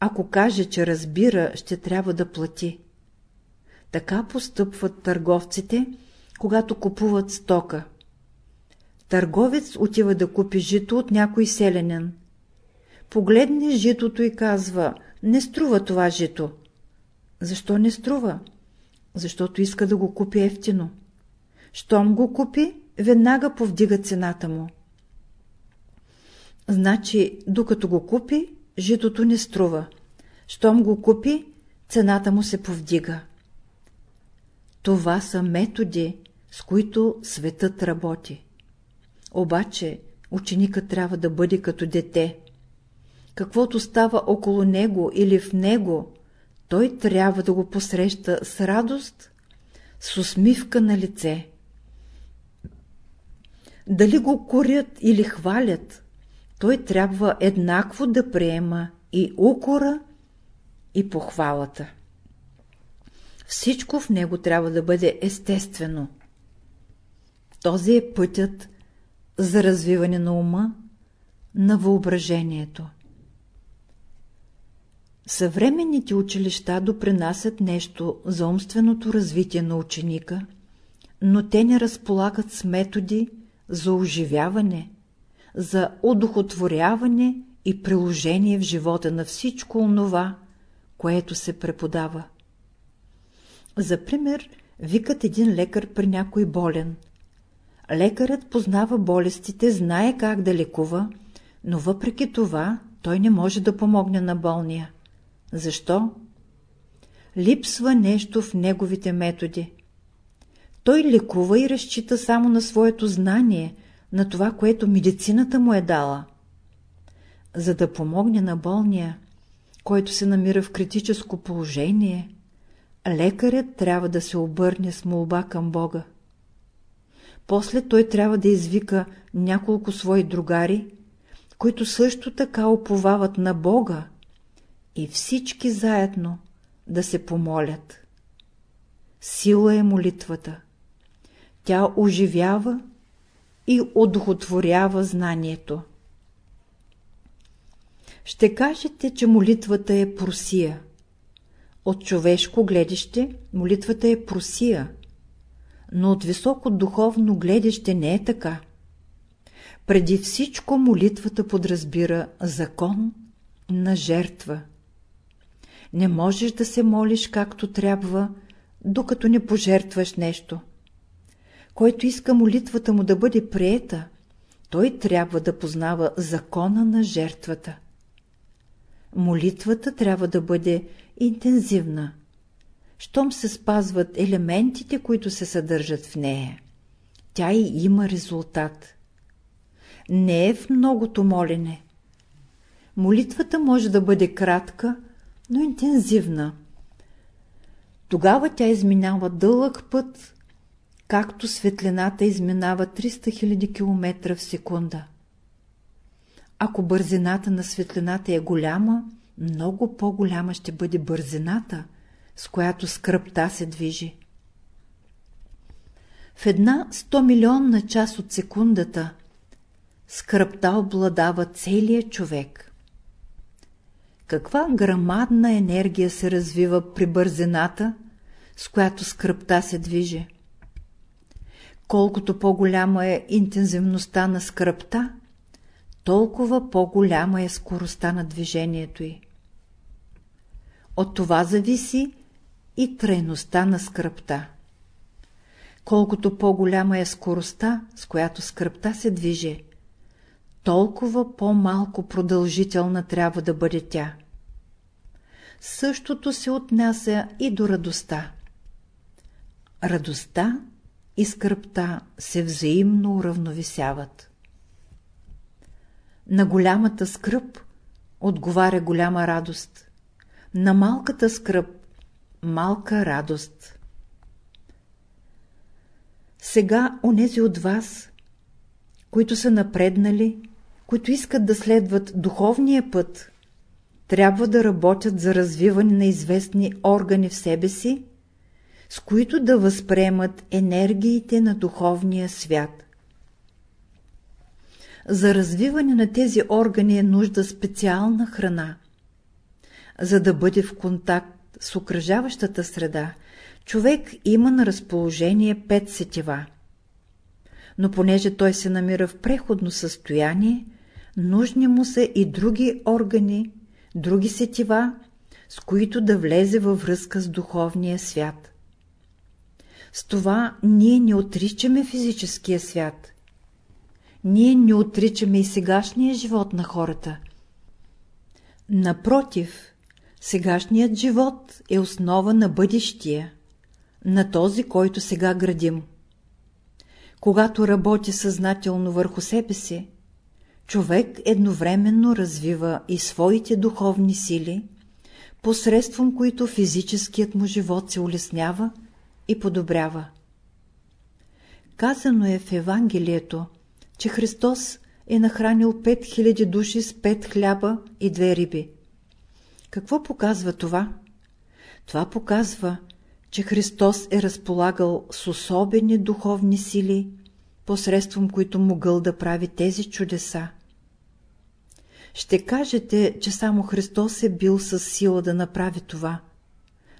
Ако каже, че разбира, ще трябва да плати. Така постъпват търговците, когато купуват стока. Търговец отива да купи жито от някой селянин. Погледне житото и казва, не струва това жито. Защо не струва? Защото иска да го купи ефтино. Щом го купи, веднага повдига цената му. Значи, докато го купи, житото не струва. Щом го купи, цената му се повдига. Това са методи, с които светът работи. Обаче ученикът трябва да бъде като дете. Каквото става около него или в него, той трябва да го посреща с радост, с усмивка на лице. Дали го корят или хвалят, той трябва еднакво да приема и укора, и похвалата. Всичко в него трябва да бъде естествено. Този е пътят за развиване на ума, на въображението. Съвременните училища допринасят нещо за умственото развитие на ученика, но те не разполагат с методи за оживяване, за удохотворяване и приложение в живота на всичко онова, което се преподава. За пример, викат един лекар при някой болен. Лекарът познава болестите, знае как да лекува, но въпреки това той не може да помогне на болния. Защо? Липсва нещо в неговите методи. Той лекува и разчита само на своето знание, на това, което медицината му е дала. За да помогне на болния, който се намира в критическо положение, лекарят трябва да се обърне с молба към Бога. После той трябва да извика няколко свои другари, които също така оповават на Бога и всички заедно да се помолят. Сила е молитвата. Тя оживява и одухотворява знанието. Ще кажете, че молитвата е просия. От човешко гледаще молитвата е просия, но от високо духовно гледаще не е така. Преди всичко молитвата подразбира закон на жертва. Не можеш да се молиш както трябва, докато не пожертваш нещо. Който иска молитвата му да бъде приета, той трябва да познава закона на жертвата. Молитвата трябва да бъде интензивна, щом се спазват елементите, които се съдържат в нея. Тя и има резултат. Не е в многото молене. Молитвата може да бъде кратка, но интензивна. Тогава тя изминава дълъг път, както светлината изминава 300 000 км в секунда. Ако бързината на светлината е голяма, много по-голяма ще бъде бързината, с която скръпта се движи. В една 100 милионна част от секундата скръпта обладава целият човек. Каква грамадна енергия се развива при бързината, с която скръпта се движи? Колкото по-голяма е интензивността на скръпта, толкова по-голяма е скоростта на движението й. От това зависи и трайността на скръпта. Колкото по-голяма е скоростта, с която скръпта се движи, толкова по-малко продължителна трябва да бъде тя. Същото се отнася и до радостта. Радостта и скръпта се взаимно уравновесяват. На голямата скръп отговаря голяма радост, на малката скръп малка радост. Сега онези от вас, които са напреднали, които искат да следват духовния път, трябва да работят за развиване на известни органи в себе си, с които да възприемат енергиите на духовния свят. За развиване на тези органи е нужда специална храна. За да бъде в контакт с окръжаващата среда, човек има на разположение пет сетива. Но понеже той се намира в преходно състояние, нужни му са и други органи, други сетива, с които да влезе във връзка с духовния свят. С това ние не отричаме физическия свят. Ние не отричаме и сегашния живот на хората. Напротив, сегашният живот е основа на бъдещия, на този, който сега градим. Когато работи съзнателно върху себе си, човек едновременно развива и своите духовни сили, посредством които физическият му живот се улеснява и подобрява. Казано е в Евангелието, че Христос е нахранил 5000 души с 5 хляба и две риби. Какво показва това? Това показва, че Христос е разполагал с особени духовни сили, посредством които могъл да прави тези чудеса. Ще кажете, че само Христос е бил с сила да направи това.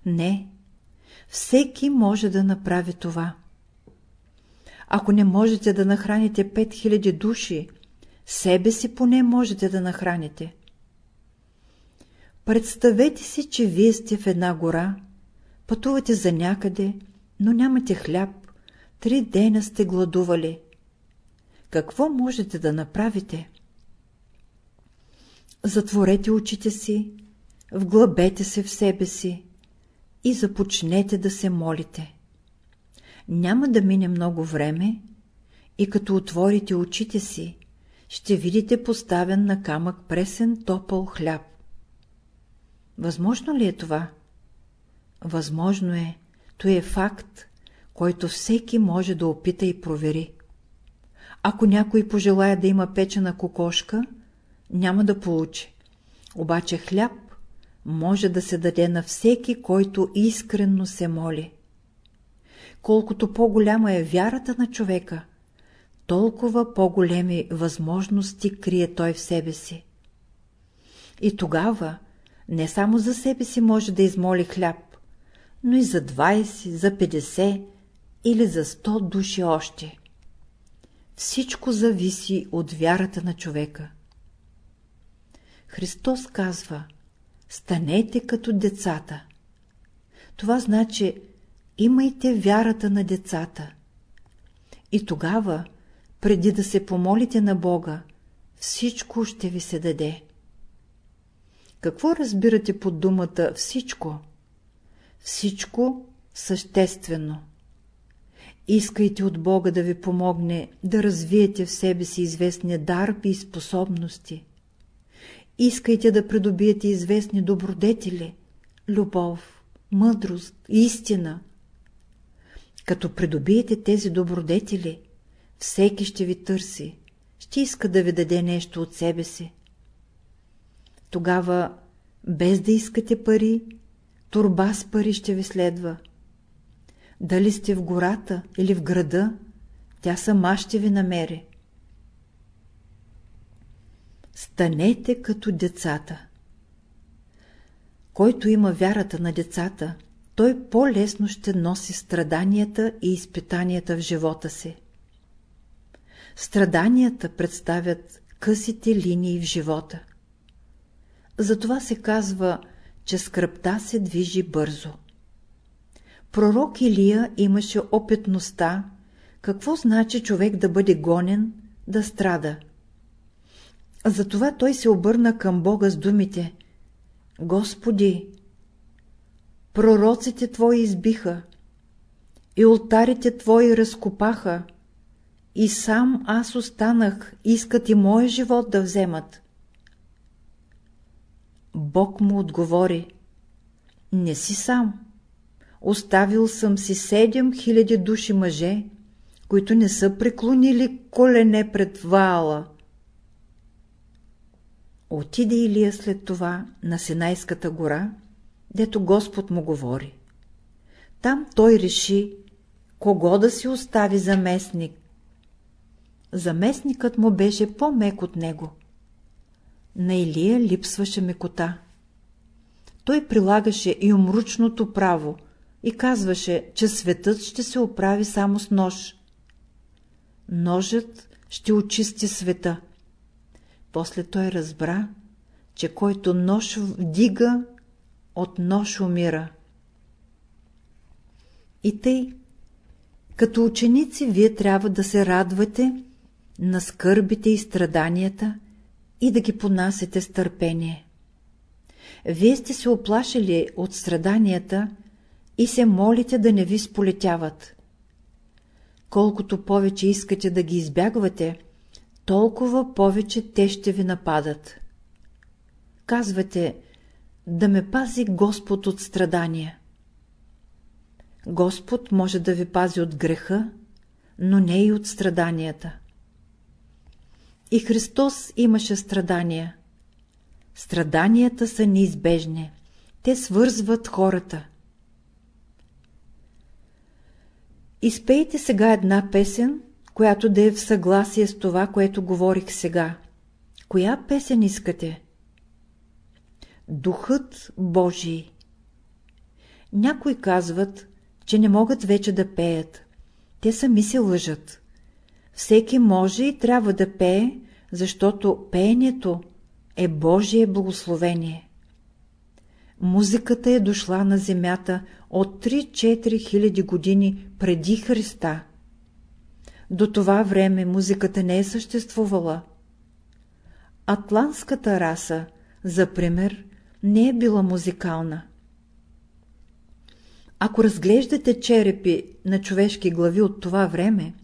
Не, всеки може да направи това. Ако не можете да нахраните 5000 души, себе си поне можете да нахраните. Представете си, че вие сте в една гора, пътувате за някъде, но нямате хляб, три дена сте гладували. Какво можете да направите? Затворете очите си, вглъбете се в себе си и започнете да се молите. Няма да мине много време и като отворите очите си, ще видите поставен на камък пресен топъл хляб. Възможно ли е това? Възможно е. То е факт, който всеки може да опита и провери. Ако някой пожелая да има печена кокошка, няма да получи. Обаче хляб може да се даде на всеки, който искренно се моли. Колкото по-голяма е вярата на човека, толкова по-големи възможности крие той в себе си. И тогава не само за себе си може да измоли хляб, но и за 20, за 50 или за 100 души още. Всичко зависи от вярата на човека. Христос казва, станете като децата. Това значи, имайте вярата на децата. И тогава, преди да се помолите на Бога, всичко ще ви се даде. Какво разбирате под думата всичко? Всичко съществено. Искайте от Бога да ви помогне да развиете в себе си известни дарби и способности. Искайте да придобиете известни добродетели, любов, мъдрост, истина. Като придобиете тези добродетели, всеки ще ви търси, ще иска да ви даде нещо от себе си. Тогава, без да искате пари, турба с пари ще ви следва. Дали сте в гората или в града, тя сама ще ви намери. Станете като децата. Който има вярата на децата, той по-лесно ще носи страданията и изпитанията в живота си. Страданията представят късите линии в живота. Затова се казва, че скръпта се движи бързо. Пророк Илия имаше опитността, какво значи човек да бъде гонен, да страда. Затова той се обърна към Бога с думите Господи, пророците Твои избиха, и ултарите Твои разкопаха, и сам аз останах, искат и моя живот да вземат. Бог му отговори, не си сам. Оставил съм си седем хиляди души мъже, които не са преклонили колене пред Ваала. Отиде Илия след това на Синайската гора, дето Господ му говори. Там той реши, кого да си остави заместник. Заместникът му беше по-мек от него. На Илия липсваше мекота. Той прилагаше и умручното право и казваше, че светът ще се оправи само с нож. Ножът ще очисти света. После той разбра, че който нож вдига, от нож умира. И тъй, като ученици, вие трябва да се радвате на скърбите и страданията и да ги понасете с търпение. Вие сте се оплашили от страданията и се молите да не ви сполетяват. Колкото повече искате да ги избягвате, толкова повече те ще ви нападат. Казвате, да ме пази Господ от страдания. Господ може да ви пази от греха, но не и от страданията. И Христос имаше страдания. Страданията са неизбежни. Те свързват хората. Изпейте сега една песен, която да е в съгласие с това, което говорих сега. Коя песен искате? Духът Божий. Някои казват, че не могат вече да пеят. Те сами се лъжат. Всеки може и трябва да пее, защото пеенето е Божие благословение. Музиката е дошла на земята от 3-4 хиляди години преди Христа. До това време музиката не е съществувала. Атлантската раса, за пример, не е била музикална. Ако разглеждате черепи на човешки глави от това време,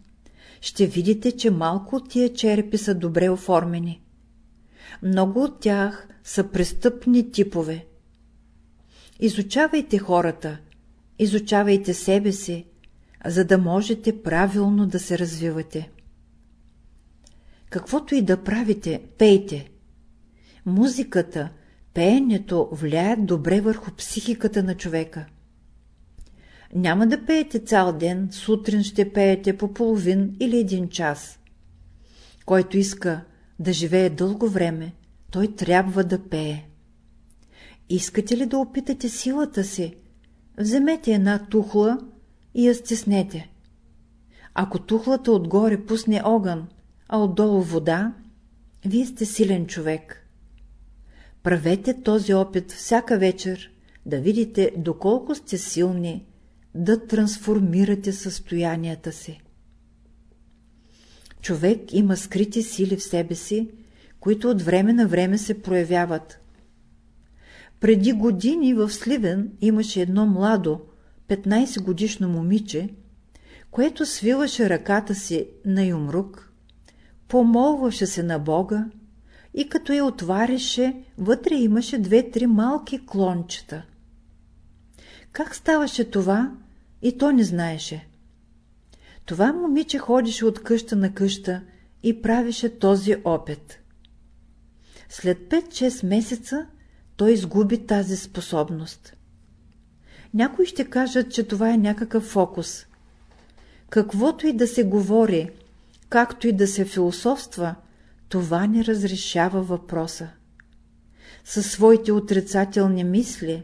ще видите, че малко от тия черепи са добре оформени. Много от тях са престъпни типове. Изучавайте хората, изучавайте себе си, за да можете правилно да се развивате. Каквото и да правите, пейте. Музиката, пеенето влияят добре върху психиката на човека. Няма да пеете цял ден, сутрин ще пеете по половин или един час. Който иска да живее дълго време, той трябва да пее. Искате ли да опитате силата си? Вземете една тухла и я стиснете. Ако тухлата отгоре пусне огън, а отдолу вода, вие сте силен човек. Правете този опит всяка вечер, да видите доколко сте силни, да трансформирате състоянията си. Човек има скрити сили в себе си, които от време на време се проявяват. Преди години в Сливен имаше едно младо, 15 годишно момиче, което свиваше ръката си на юмрук, помолваше се на Бога и като я отваряше, вътре имаше две-три малки клончета. Как ставаше това, и то не знаеше. Това момиче ходеше от къща на къща и правеше този опит. След 5-6 месеца той изгуби тази способност. Някои ще кажат, че това е някакъв фокус. Каквото и да се говори, както и да се философства, това не разрешава въпроса. Със своите отрицателни мисли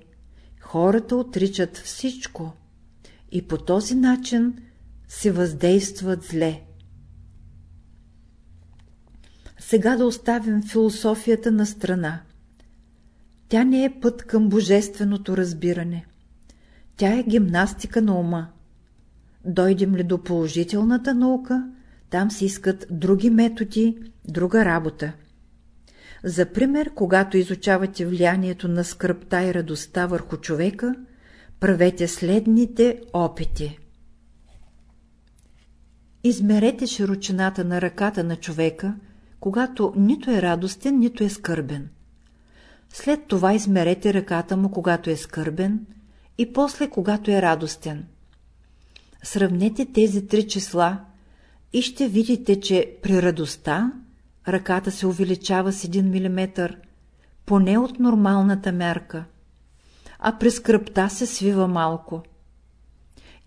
хората отричат всичко и по този начин се въздействат зле. Сега да оставим философията на страна. Тя не е път към божественото разбиране. Тя е гимнастика на ума. Дойдем ли до положителната наука, там се искат други методи, друга работа. За пример, когато изучавате влиянието на скръпта и радостта върху човека, правете следните опити. Измерете широчината на ръката на човека, когато нито е радостен, нито е скърбен. След това измерете ръката му, когато е скърбен, и после, когато е радостен. Сравнете тези три числа и ще видите, че при радостта ръката се увеличава с 1 мм, поне от нормалната мярка, а при скръпта се свива малко.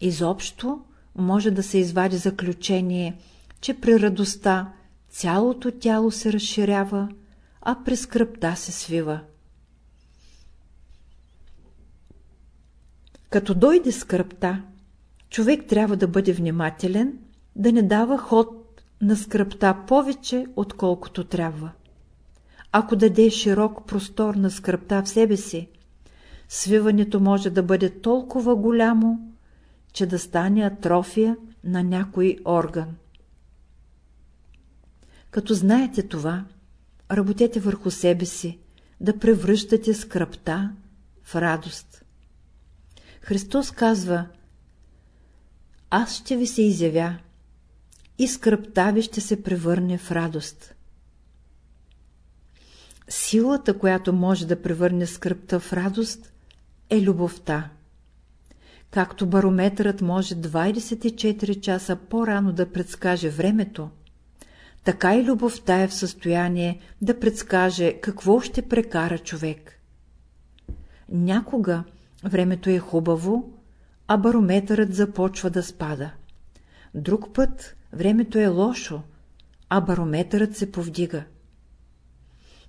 Изобщо може да се извади заключение, че при радостта цялото тяло се разширява, а при скръпта се свива. Като дойде скръпта, човек трябва да бъде внимателен, да не дава ход на скръпта повече, отколкото трябва. Ако даде широк простор на скръпта в себе си, свиването може да бъде толкова голямо, че да стане атрофия на някой орган. Като знаете това, работете върху себе си, да превръщате скръпта в радост. Христос казва Аз ще ви се изявя и скръпта ви ще се превърне в радост. Силата, която може да превърне скръпта в радост, е любовта. Както барометърът може 24 часа по-рано да предскаже времето, така и любовта е в състояние да предскаже какво ще прекара човек. Някога времето е хубаво, а барометърът започва да спада. Друг път времето е лошо, а барометърът се повдига.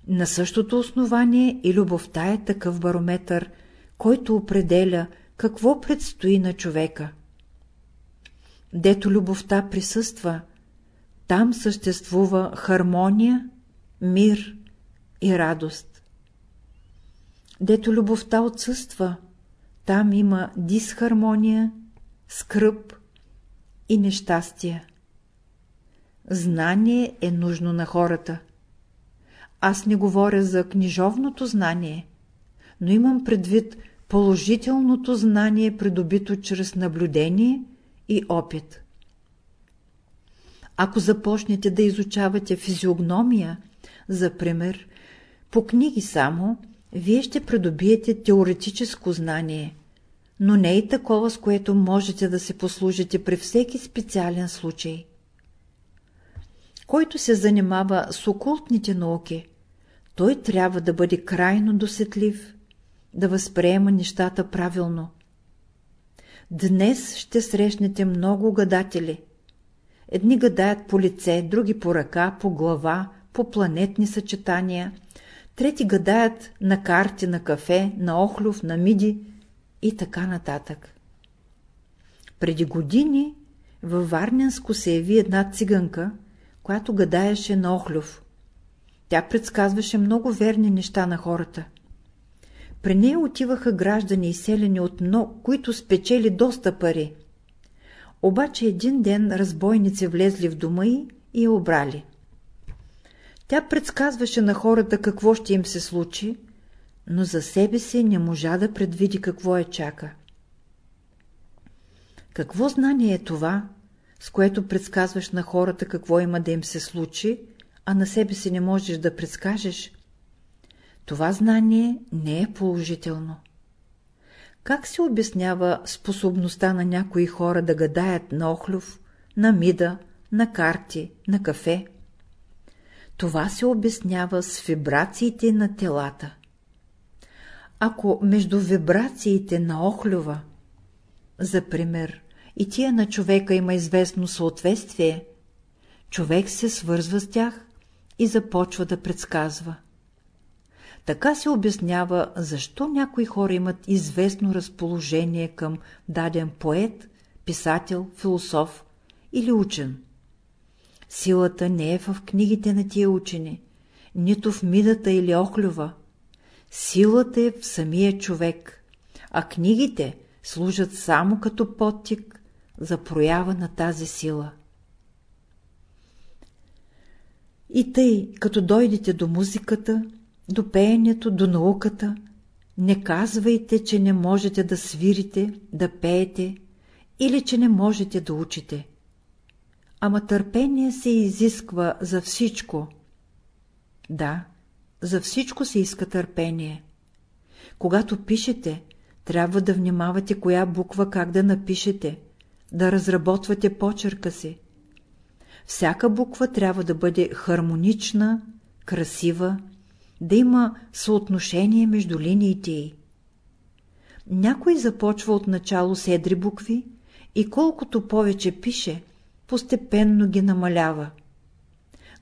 На същото основание и любовта е такъв барометър, който определя какво предстои на човека. Дето любовта присъства, там съществува хармония, мир и радост. Дето любовта отсъства, там има дисхармония, скръп и нещастие. Знание е нужно на хората. Аз не говоря за книжовното знание, но имам предвид положителното знание, придобито чрез наблюдение и опит. Ако започнете да изучавате физиогномия, за пример, по книги само, вие ще придобиете теоретическо знание, но не и такова, с което можете да се послужите при всеки специален случай. Който се занимава с окултните науки, той трябва да бъде крайно досетлив, да възприема нещата правилно. Днес ще срещнете много гадатели. Едни гадаят по лице, други по ръка, по глава, по планетни съчетания, трети гадаят на карти, на кафе, на охлюв, на миди и така нататък. Преди години във Варненско се яви една циганка, която гадаеше на охлюв. Тя предсказваше много верни неща на хората. При нея отиваха граждани и селени от много, които спечели доста пари. Обаче един ден разбойници влезли в дома и я обрали. Тя предсказваше на хората какво ще им се случи, но за себе си не можа да предвиди какво я чака. Какво знание е това, с което предсказваш на хората какво има да им се случи, а на себе си не можеш да предскажеш? Това знание не е положително. Как се обяснява способността на някои хора да гадаят на охлюв, на мида, на карти, на кафе? Това се обяснява с вибрациите на телата. Ако между вибрациите на охлюва, за пример, и тия на човека има известно съответствие, човек се свързва с тях и започва да предсказва. Така се обяснява, защо някои хора имат известно разположение към даден поет, писател, философ или учен. Силата не е в книгите на тия учени, нито в мидата или охлюва. Силата е в самия човек, а книгите служат само като подтик за проява на тази сила. И тъй, като дойдете до музиката, до пеенето, до науката, не казвайте, че не можете да свирите, да пеете или че не можете да учите. Ама търпение се изисква за всичко. Да, за всичко се иска търпение. Когато пишете, трябва да внимавате коя буква как да напишете, да разработвате почерка си. Всяка буква трябва да бъде хармонична, красива, да има съотношение между линиите й. Някой започва от начало с едри букви и колкото повече пише, постепенно ги намалява.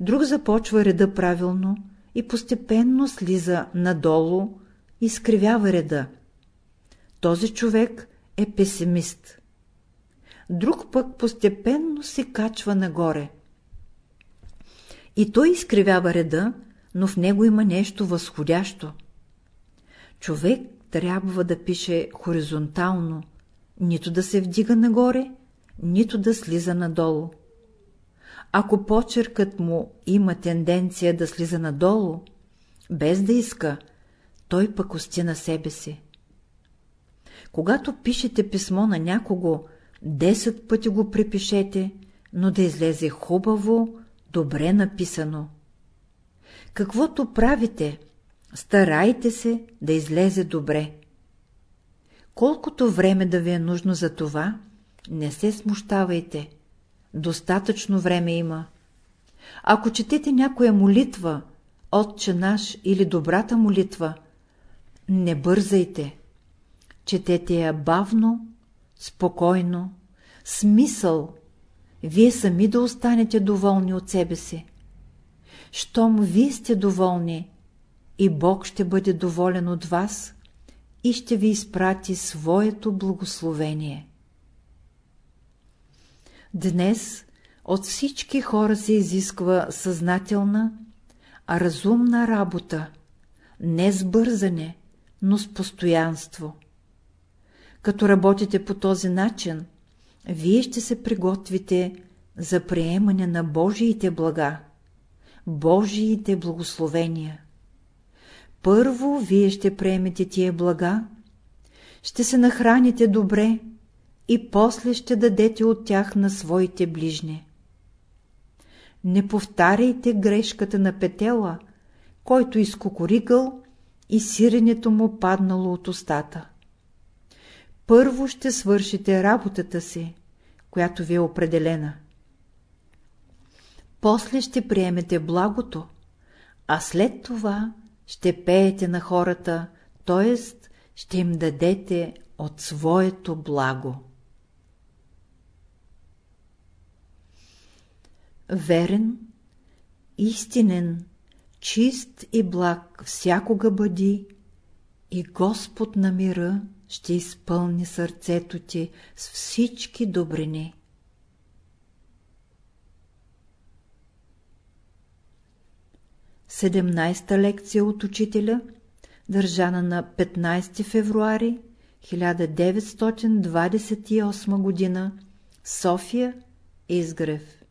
Друг започва реда правилно и постепенно слиза надолу и скривява реда. Този човек е песимист. Друг пък постепенно се качва нагоре. И той изкривява реда, но в него има нещо възходящо. Човек трябва да пише хоризонтално, нито да се вдига нагоре, нито да слиза надолу. Ако почеркът му има тенденция да слиза надолу, без да иска, той пък ости на себе си. Когато пишете писмо на някого, десет пъти го препишете, но да излезе хубаво, добре написано. Каквото правите, старайте се да излезе добре. Колкото време да ви е нужно за това, не се смущавайте. Достатъчно време има. Ако четете някоя молитва, Отче наш или добрата молитва, не бързайте. Четете я бавно, спокойно, смисъл, вие сами да останете доволни от себе си. Щом вие сте доволни, и Бог ще бъде доволен от вас и ще ви изпрати своето благословение. Днес от всички хора се изисква съзнателна, разумна работа, не с бързане, но с постоянство. Като работите по този начин, вие ще се приготвите за приемане на Божиите блага, Божиите благословения. Първо вие ще приемете тия блага, ще се нахраните добре и после ще дадете от тях на своите ближни. Не повтаряйте грешката на петела, който изкокорикал и сиренето му паднало от устата. Първо ще свършите работата си, която ви е определена. После ще приемете благото, а след това ще пеете на хората, т.е. ще им дадете от своето благо. Верен, истинен, чист и благ всякога бъди и Господ на мира ще изпълни сърцето ти с всички добрини. Седемнайста лекция от учителя, държана на 15 февруари 1928 г. София, Изгрев